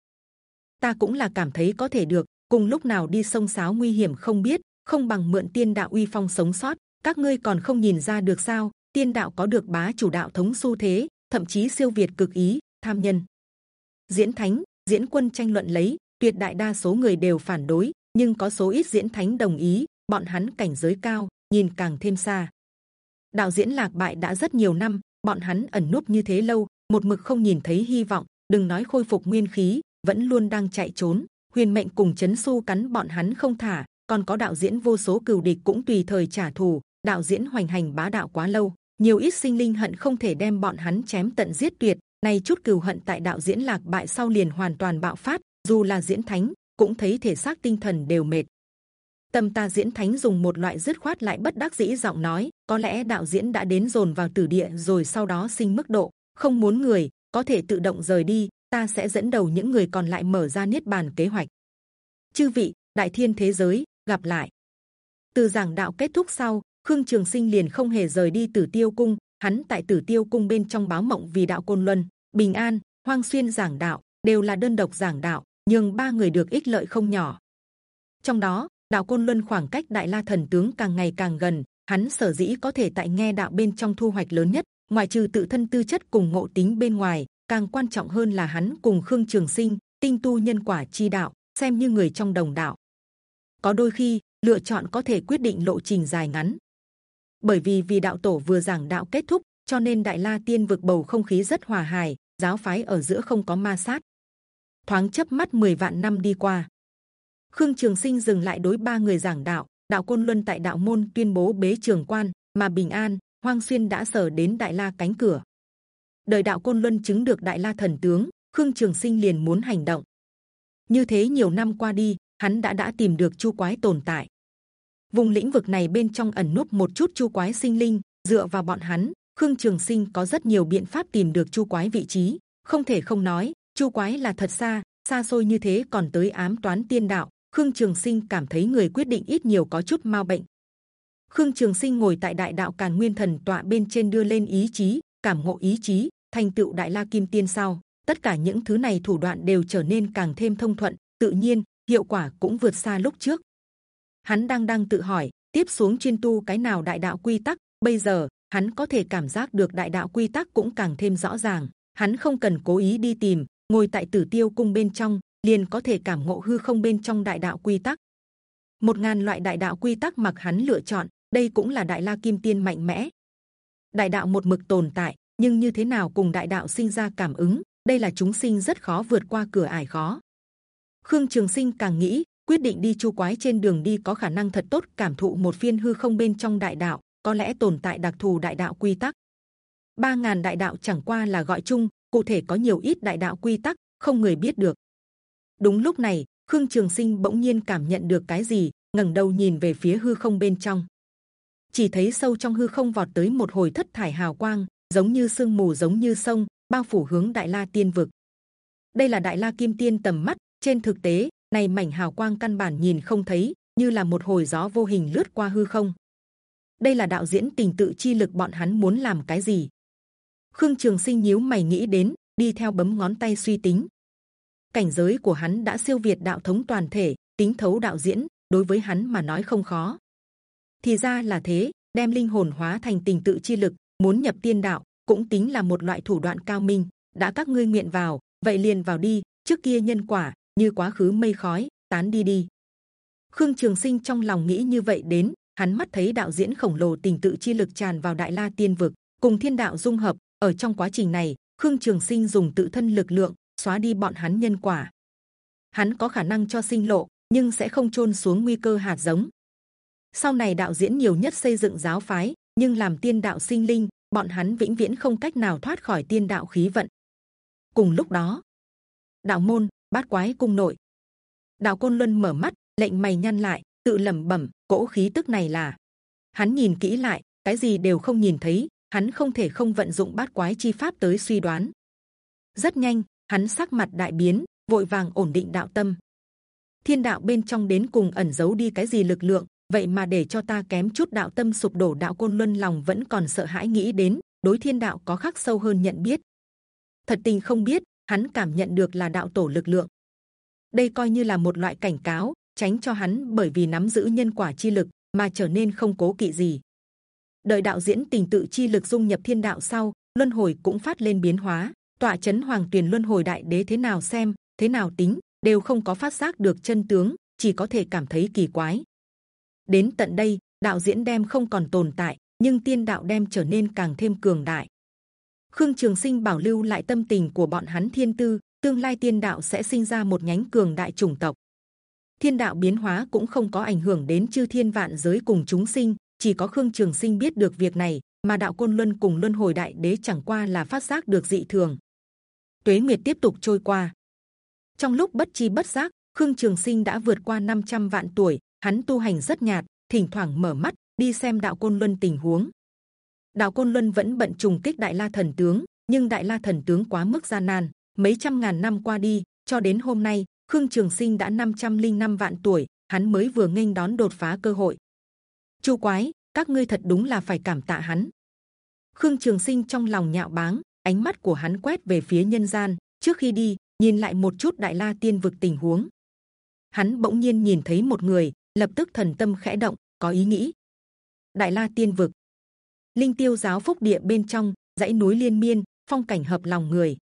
Ta cũng là cảm thấy có thể được. Cùng lúc nào đi sông sáo nguy hiểm không biết, không bằng mượn tiên đạo uy phong sống sót. Các ngươi còn không nhìn ra được sao? Tiên đạo có được bá chủ đạo thống xu thế, thậm chí siêu việt cực ý, tham nhân. Diễn thánh, diễn quân tranh luận lấy, tuyệt đại đa số người đều phản đối, nhưng có số ít diễn thánh đồng ý. Bọn hắn cảnh giới cao, nhìn càng thêm xa. Đạo diễn lạc bại đã rất nhiều năm, bọn hắn ẩn núp như thế lâu, một mực không nhìn thấy hy vọng. Đừng nói khôi phục nguyên khí, vẫn luôn đang chạy trốn. Huyền mệnh cùng chấn su cắn bọn hắn không thả, còn có đạo diễn vô số cừu địch cũng tùy thời trả thù. Đạo diễn hoành hành bá đạo quá lâu, nhiều ít sinh linh hận không thể đem bọn hắn chém tận giết tuyệt. Này chút cừu hận tại đạo diễn lạc bại sau liền hoàn toàn bạo phát, dù là diễn thánh cũng thấy thể xác tinh thần đều mệt. Tâm ta diễn thánh dùng một loại dứt khoát lại bất đắc dĩ giọng nói, có lẽ đạo diễn đã đến dồn vào tử địa rồi sau đó sinh mức độ, không muốn người có thể tự động rời đi, ta sẽ dẫn đầu những người còn lại mở ra niết bàn kế hoạch. Chư vị, đại thiên thế giới gặp lại. Từ giảng đạo kết thúc sau, Khương Trường Sinh liền không hề rời đi Tử Tiêu Cung. Hắn tại Tử Tiêu Cung bên trong báo mộng vì đạo côn luân, bình an, hoang xuyên giảng đạo đều là đơn độc giảng đạo, nhưng ba người được ích lợi không nhỏ. Trong đó, đạo côn luân khoảng cách đại la thần tướng càng ngày càng gần, hắn sở dĩ có thể tại nghe đạo bên trong thu hoạch lớn nhất, ngoài trừ tự thân tư chất cùng ngộ tính bên ngoài, càng quan trọng hơn là hắn cùng khương trường sinh tinh tu nhân quả chi đạo, xem như người trong đồng đạo. Có đôi khi lựa chọn có thể quyết định lộ trình dài ngắn. Bởi vì vì đạo tổ vừa giảng đạo kết thúc, cho nên đại la tiên vực bầu không khí rất hòa hài, giáo phái ở giữa không có ma sát. Thoáng chớp mắt 10 vạn năm đi qua, Khương Trường Sinh dừng lại đối ba người giảng đạo. Đạo Côn Luân tại đạo môn tuyên bố bế trường quan, mà Bình An, Hoang Xuyên đã sở đến Đại La cánh cửa. Đời đạo côn luân chứng được đại la thần tướng, khương trường sinh liền muốn hành động. Như thế nhiều năm qua đi, hắn đã đã tìm được chu quái tồn tại. Vùng lĩnh vực này bên trong ẩn núp một chút chu quái sinh linh, dựa vào bọn hắn, khương trường sinh có rất nhiều biện pháp tìm được chu quái vị trí. Không thể không nói, chu quái là thật xa, xa xôi như thế còn tới ám toán tiên đạo. Khương Trường Sinh cảm thấy người quyết định ít nhiều có chút mau bệnh. Khương Trường Sinh ngồi tại Đại Đạo Càn Nguyên Thần tọa bên trên đưa lên ý chí, cảm ngộ ý chí, thành tựu Đại La Kim Tiên sau, tất cả những thứ này thủ đoạn đều trở nên càng thêm thông thuận, tự nhiên hiệu quả cũng vượt xa lúc trước. Hắn đang đang tự hỏi, tiếp xuống chuyên tu cái nào đại đạo quy tắc. Bây giờ hắn có thể cảm giác được đại đạo quy tắc cũng càng thêm rõ ràng. Hắn không cần cố ý đi tìm, ngồi tại Tử Tiêu cung bên trong, liền có thể cảm ngộ hư không bên trong đại đạo quy tắc. Một ngàn loại đại đạo quy tắc mặc hắn lựa chọn, đây cũng là đại la kim tiên mạnh mẽ. Đại đạo một mực tồn tại, nhưng như thế nào cùng đại đạo sinh ra cảm ứng, đây là chúng sinh rất khó vượt qua cửa ải khó. Khương Trường Sinh càng nghĩ, quyết định đi chu quái trên đường đi có khả năng thật tốt cảm thụ một phiên hư không bên trong đại đạo, có lẽ tồn tại đặc thù đại đạo quy tắc. Ba ngàn đại đạo chẳng qua là gọi chung, cụ thể có nhiều ít đại đạo quy tắc, không người biết được. Đúng lúc này, Khương Trường Sinh bỗng nhiên cảm nhận được cái gì, ngẩng đầu nhìn về phía hư không bên trong, chỉ thấy sâu trong hư không vọt tới một hồi thất thải hào quang, giống như sương mù giống như sông, bao phủ hướng Đại La Tiên vực. Đây là Đại La Kim Tiên tầm mắt. Trên thực tế, này mảnh hào quang căn bản nhìn không thấy, như là một hồi gió vô hình lướt qua hư không. Đây là đạo diễn tình tự chi lực bọn hắn muốn làm cái gì? Khương Trường Sinh nhíu mày nghĩ đến, đi theo bấm ngón tay suy tính. Cảnh giới của hắn đã siêu việt đạo thống toàn thể, tính thấu đạo diễn, đối với hắn mà nói không khó. Thì ra là thế, đem linh hồn hóa thành tình tự chi lực, muốn nhập tiên đạo cũng tính là một loại thủ đoạn cao minh. đã các ngươi nguyện vào, vậy liền vào đi. Trước kia nhân quả như quá khứ mây khói tán đi đi. Khương Trường Sinh trong lòng nghĩ như vậy đến, hắn mắt thấy đạo diễn khổng lồ tình tự chi lực tràn vào đại la tiên vực, cùng thiên đạo dung hợp. ở trong quá trình này, Khương Trường Sinh dùng tự thân lực lượng xóa đi bọn hắn nhân quả. Hắn có khả năng cho sinh lộ, nhưng sẽ không trôn xuống nguy cơ hạt giống. Sau này đạo diễn nhiều nhất xây dựng giáo phái, nhưng làm tiên đạo sinh linh, bọn hắn vĩnh viễn không cách nào thoát khỏi tiên đạo khí vận. Cùng lúc đó, đạo môn bát quái cung nội, đạo côn luân mở mắt, lệnh mày nhăn lại, tự lẩm bẩm, cỗ khí tức này là. Hắn nhìn kỹ lại, cái gì đều không nhìn thấy, hắn không thể không vận dụng bát quái chi pháp tới suy đoán. Rất nhanh, hắn sắc mặt đại biến, vội vàng ổn định đạo tâm. Thiên đạo bên trong đến cùng ẩn giấu đi cái gì lực lượng, vậy mà để cho ta kém chút đạo tâm sụp đổ đạo côn luân lòng vẫn còn sợ hãi nghĩ đến đối thiên đạo có khắc sâu hơn nhận biết. Thật tình không biết hắn cảm nhận được là đạo tổ lực lượng. Đây coi như là một loại cảnh cáo tránh cho hắn bởi vì nắm giữ nhân quả chi lực mà trở nên không cố kỵ gì. Đợi đạo diễn tình tự chi lực dung nhập thiên đạo sau luân hồi cũng phát lên biến hóa tọa chấn hoàng tuyền luân hồi đại đế thế nào xem, thế nào tính, đều không có phát giác được chân tướng, chỉ có thể cảm thấy kỳ quái. Đến tận đây, đạo diễn đem không còn tồn tại, nhưng tiên đạo đem trở nên càng thêm cường đại. Khương trường sinh bảo lưu lại tâm tình của bọn hắn thiên tư, tương lai tiên đạo sẽ sinh ra một nhánh cường đại chủng tộc. Thiên đạo biến hóa cũng không có ảnh hưởng đến chư thiên vạn giới cùng chúng sinh, chỉ có khương trường sinh biết được việc này, mà đạo côn luân cùng luân hồi đại đế chẳng qua là phát giác được dị thường tuế nguyệt tiếp tục trôi qua trong lúc bất chi bất giác khương trường sinh đã vượt qua 500 vạn tuổi hắn tu hành rất nhạt, thỉnh thoảng mở mắt đi xem đạo côn luân tình huống. Đạo côn luân vẫn bận trùng kích đại la thần tướng, nhưng đại la thần tướng quá mức gian nan. Mấy trăm ngàn năm qua đi, cho đến hôm nay, Khương Trường Sinh đã 505 vạn tuổi, hắn mới vừa nghênh đón đột phá cơ hội. Chu quái, các ngươi thật đúng là phải cảm tạ hắn. Khương Trường Sinh trong lòng nhạo báng, ánh mắt của hắn quét về phía nhân gian. Trước khi đi, nhìn lại một chút đại la tiên vực tình huống, hắn bỗng nhiên nhìn thấy một người, lập tức thần tâm khẽ động, có ý nghĩ. Đại La Tiên Vực, Linh Tiêu giáo phúc địa bên trong dãy núi liên miên, phong cảnh hợp lòng người.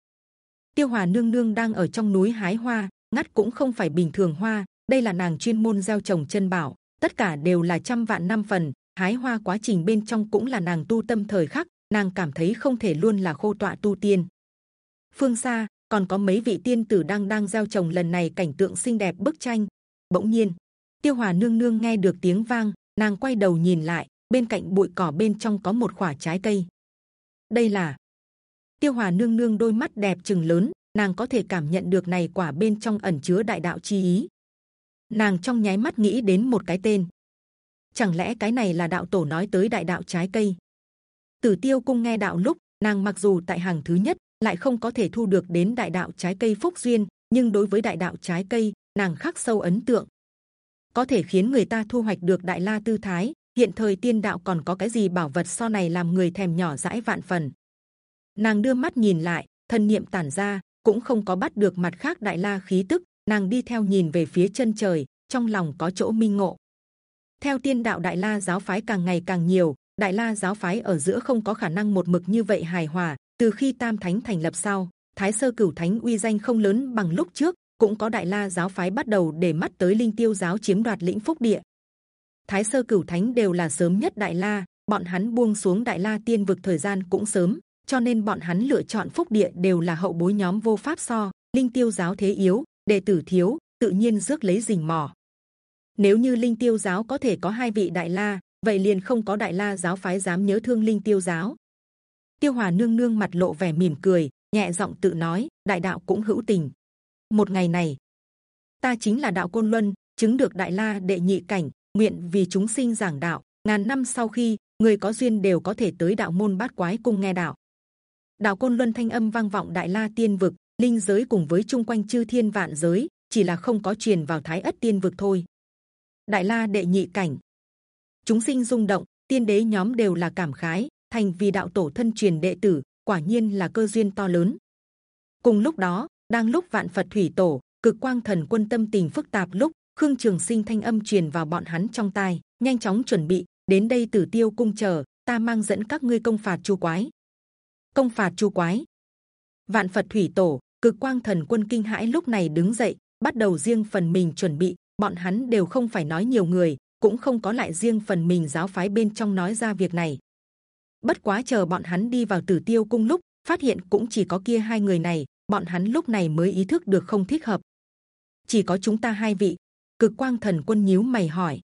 Tiêu Hòa nương nương đang ở trong núi hái hoa, ngắt cũng không phải bình thường hoa, đây là nàng chuyên môn gieo trồng chân bảo, tất cả đều là trăm vạn năm phần. Hái hoa quá trình bên trong cũng là nàng tu tâm thời khắc, nàng cảm thấy không thể luôn là khô tọa tu tiên. Phương xa còn có mấy vị tiên tử đang đang gieo trồng lần này cảnh tượng xinh đẹp bức tranh. Bỗng nhiên, tiêu hòa nương nương nghe được tiếng vang nàng quay đầu nhìn lại bên cạnh bụi cỏ bên trong có một quả trái cây đây là tiêu hòa nương nương đôi mắt đẹp trừng lớn nàng có thể cảm nhận được này quả bên trong ẩn chứa đại đạo chi ý nàng trong nháy mắt nghĩ đến một cái tên chẳng lẽ cái này là đạo tổ nói tới đại đạo trái cây tử tiêu cung nghe đạo lúc, nàng mặc dù tại hàng thứ nhất, lại không có thể thu được đến đại đạo trái cây phúc duyên, nhưng đối với đại đạo trái cây, nàng khắc sâu ấn tượng. Có thể khiến người ta thu hoạch được đại la tư thái, hiện thời tiên đạo còn có cái gì bảo vật so này làm người thèm nhỏ dãi vạn phần? Nàng đưa mắt nhìn lại, thân niệm tản ra, cũng không có bắt được mặt khác đại la khí tức, nàng đi theo nhìn về phía chân trời, trong lòng có chỗ minh ngộ. Theo tiên đạo đại la giáo phái càng ngày càng nhiều đại la giáo phái ở giữa không có khả năng một mực như vậy hài hòa, từ khi tam thánh thành lập sau, thái sơ cửu thánh uy danh không lớn bằng lúc trước, cũng có đại la giáo phái bắt đầu để mắt tới linh tiêu giáo chiếm đoạt lĩnh phúc địa. Thái sơ cửu thánh đều là sớm nhất đại la, bọn hắn buông xuống đại la tiên vực thời gian cũng sớm, cho nên bọn hắn lựa chọn phúc địa đều là hậu bối nhóm vô pháp so, linh tiêu giáo thế yếu, đệ tử thiếu, tự nhiên rước lấy rình mò. Nếu như linh tiêu giáo có thể có hai vị đại la vậy liền không có đại la giáo phái dám nhớ thương linh tiêu giáo. Tiêu hòa nương nương mặt lộ vẻ mỉm cười, nhẹ giọng tự nói, đại đạo cũng hữu tình. Một ngày này, ta chính là đạo côn luân, chứng được đại la đệ nhị cảnh, nguyện vì chúng sinh giảng đạo. Ngàn năm sau khi, người có duyên đều có thể tới đạo môn bát quái cung nghe đạo. Đạo côn luân thanh âm vang vọng đại la tiên vực, linh giới cùng với chung quanh chư thiên vạn giới, chỉ là không có truyền vào thái ất tiên vực thôi. Đại la đệ nhị cảnh chúng sinh rung động, tiên đế nhóm đều là cảm khái, thành vì đạo tổ thân truyền đệ tử, quả nhiên là cơ duyên to lớn. Cùng lúc đó, đang lúc vạn phật thủy tổ, cực quang thần quân tâm tình phức tạp lúc, khương trường sinh thanh âm truyền vào bọn hắn trong tai, nhanh chóng chuẩn bị, đến đây tử tiêu cung chờ, ta mang dẫn các ngươi công phạt chu quái. Công phạt chu quái. Vạn phật thủy tổ, cực quang thần quân kinh hãi lúc này đứng dậy, bắt đầu riêng phần mình chuẩn bị, bọn hắn đều không phải nói nhiều người cũng không có lại riêng phần mình giáo phái bên trong nói ra việc này. Bất quá chờ bọn hắn đi vào tử tiêu cung lúc, phát hiện cũng chỉ có kia hai người này, bọn hắn lúc này mới ý thức được không thích hợp. Chỉ có chúng ta hai vị. Cực quang thần quân nhíu mày hỏi.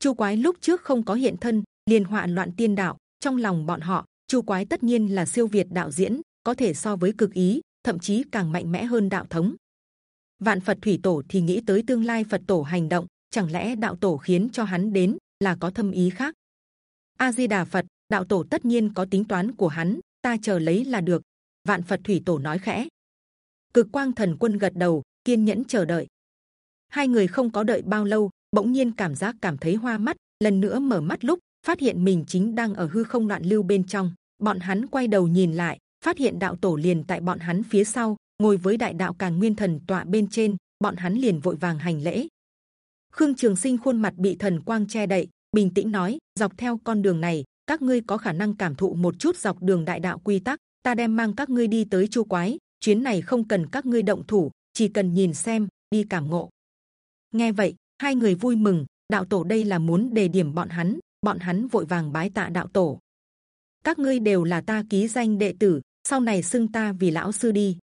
Chu quái lúc trước không có hiện thân, liền họa loạn tiên đạo, trong lòng bọn họ, chu quái tất nhiên là siêu việt đạo diễn, có thể so với cực ý, thậm chí càng mạnh mẽ hơn đạo thống. Vạn phật thủy tổ thì nghĩ tới tương lai phật tổ hành động chẳng lẽ đạo tổ khiến cho hắn đến là có thâm ý khác? A di đà phật, đạo tổ tất nhiên có tính toán của hắn, ta chờ lấy là được. Vạn phật thủy tổ nói khẽ. Cực quang thần quân gật đầu, kiên nhẫn chờ đợi. Hai người không có đợi bao lâu, bỗng nhiên cảm giác cảm thấy hoa mắt, lần nữa mở mắt lúc, phát hiện mình chính đang ở hư không loạn lưu bên trong. Bọn hắn quay đầu nhìn lại, phát hiện đạo tổ liền tại bọn hắn phía sau, ngồi với đại đạo Càng nguyên thần tọa bên trên. Bọn hắn liền vội vàng hành lễ khương trường sinh khuôn mặt bị thần quang che đậy, bình tĩnh nói, dọc theo con đường này, các ngươi có khả năng cảm thụ một chút dọc đường đại đạo quy tắc. Ta đem mang các ngươi đi tới chu quái. Chuyến này không cần các ngươi động thủ, chỉ cần nhìn xem, đi cảm ngộ. Nghe vậy, hai người vui mừng. Đạo tổ đây là muốn đề điểm bọn hắn. Bọn hắn vội vàng bái tạ đạo tổ. Các ngươi đều là ta ký danh đệ tử, sau này xưng ta vì lão sư đi.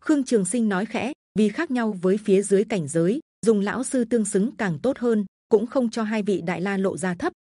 Khương trường sinh nói khẽ, vì khác nhau với phía dưới cảnh giới dùng lão sư tương xứng càng tốt hơn, cũng không cho hai vị đại la lộ ra thấp.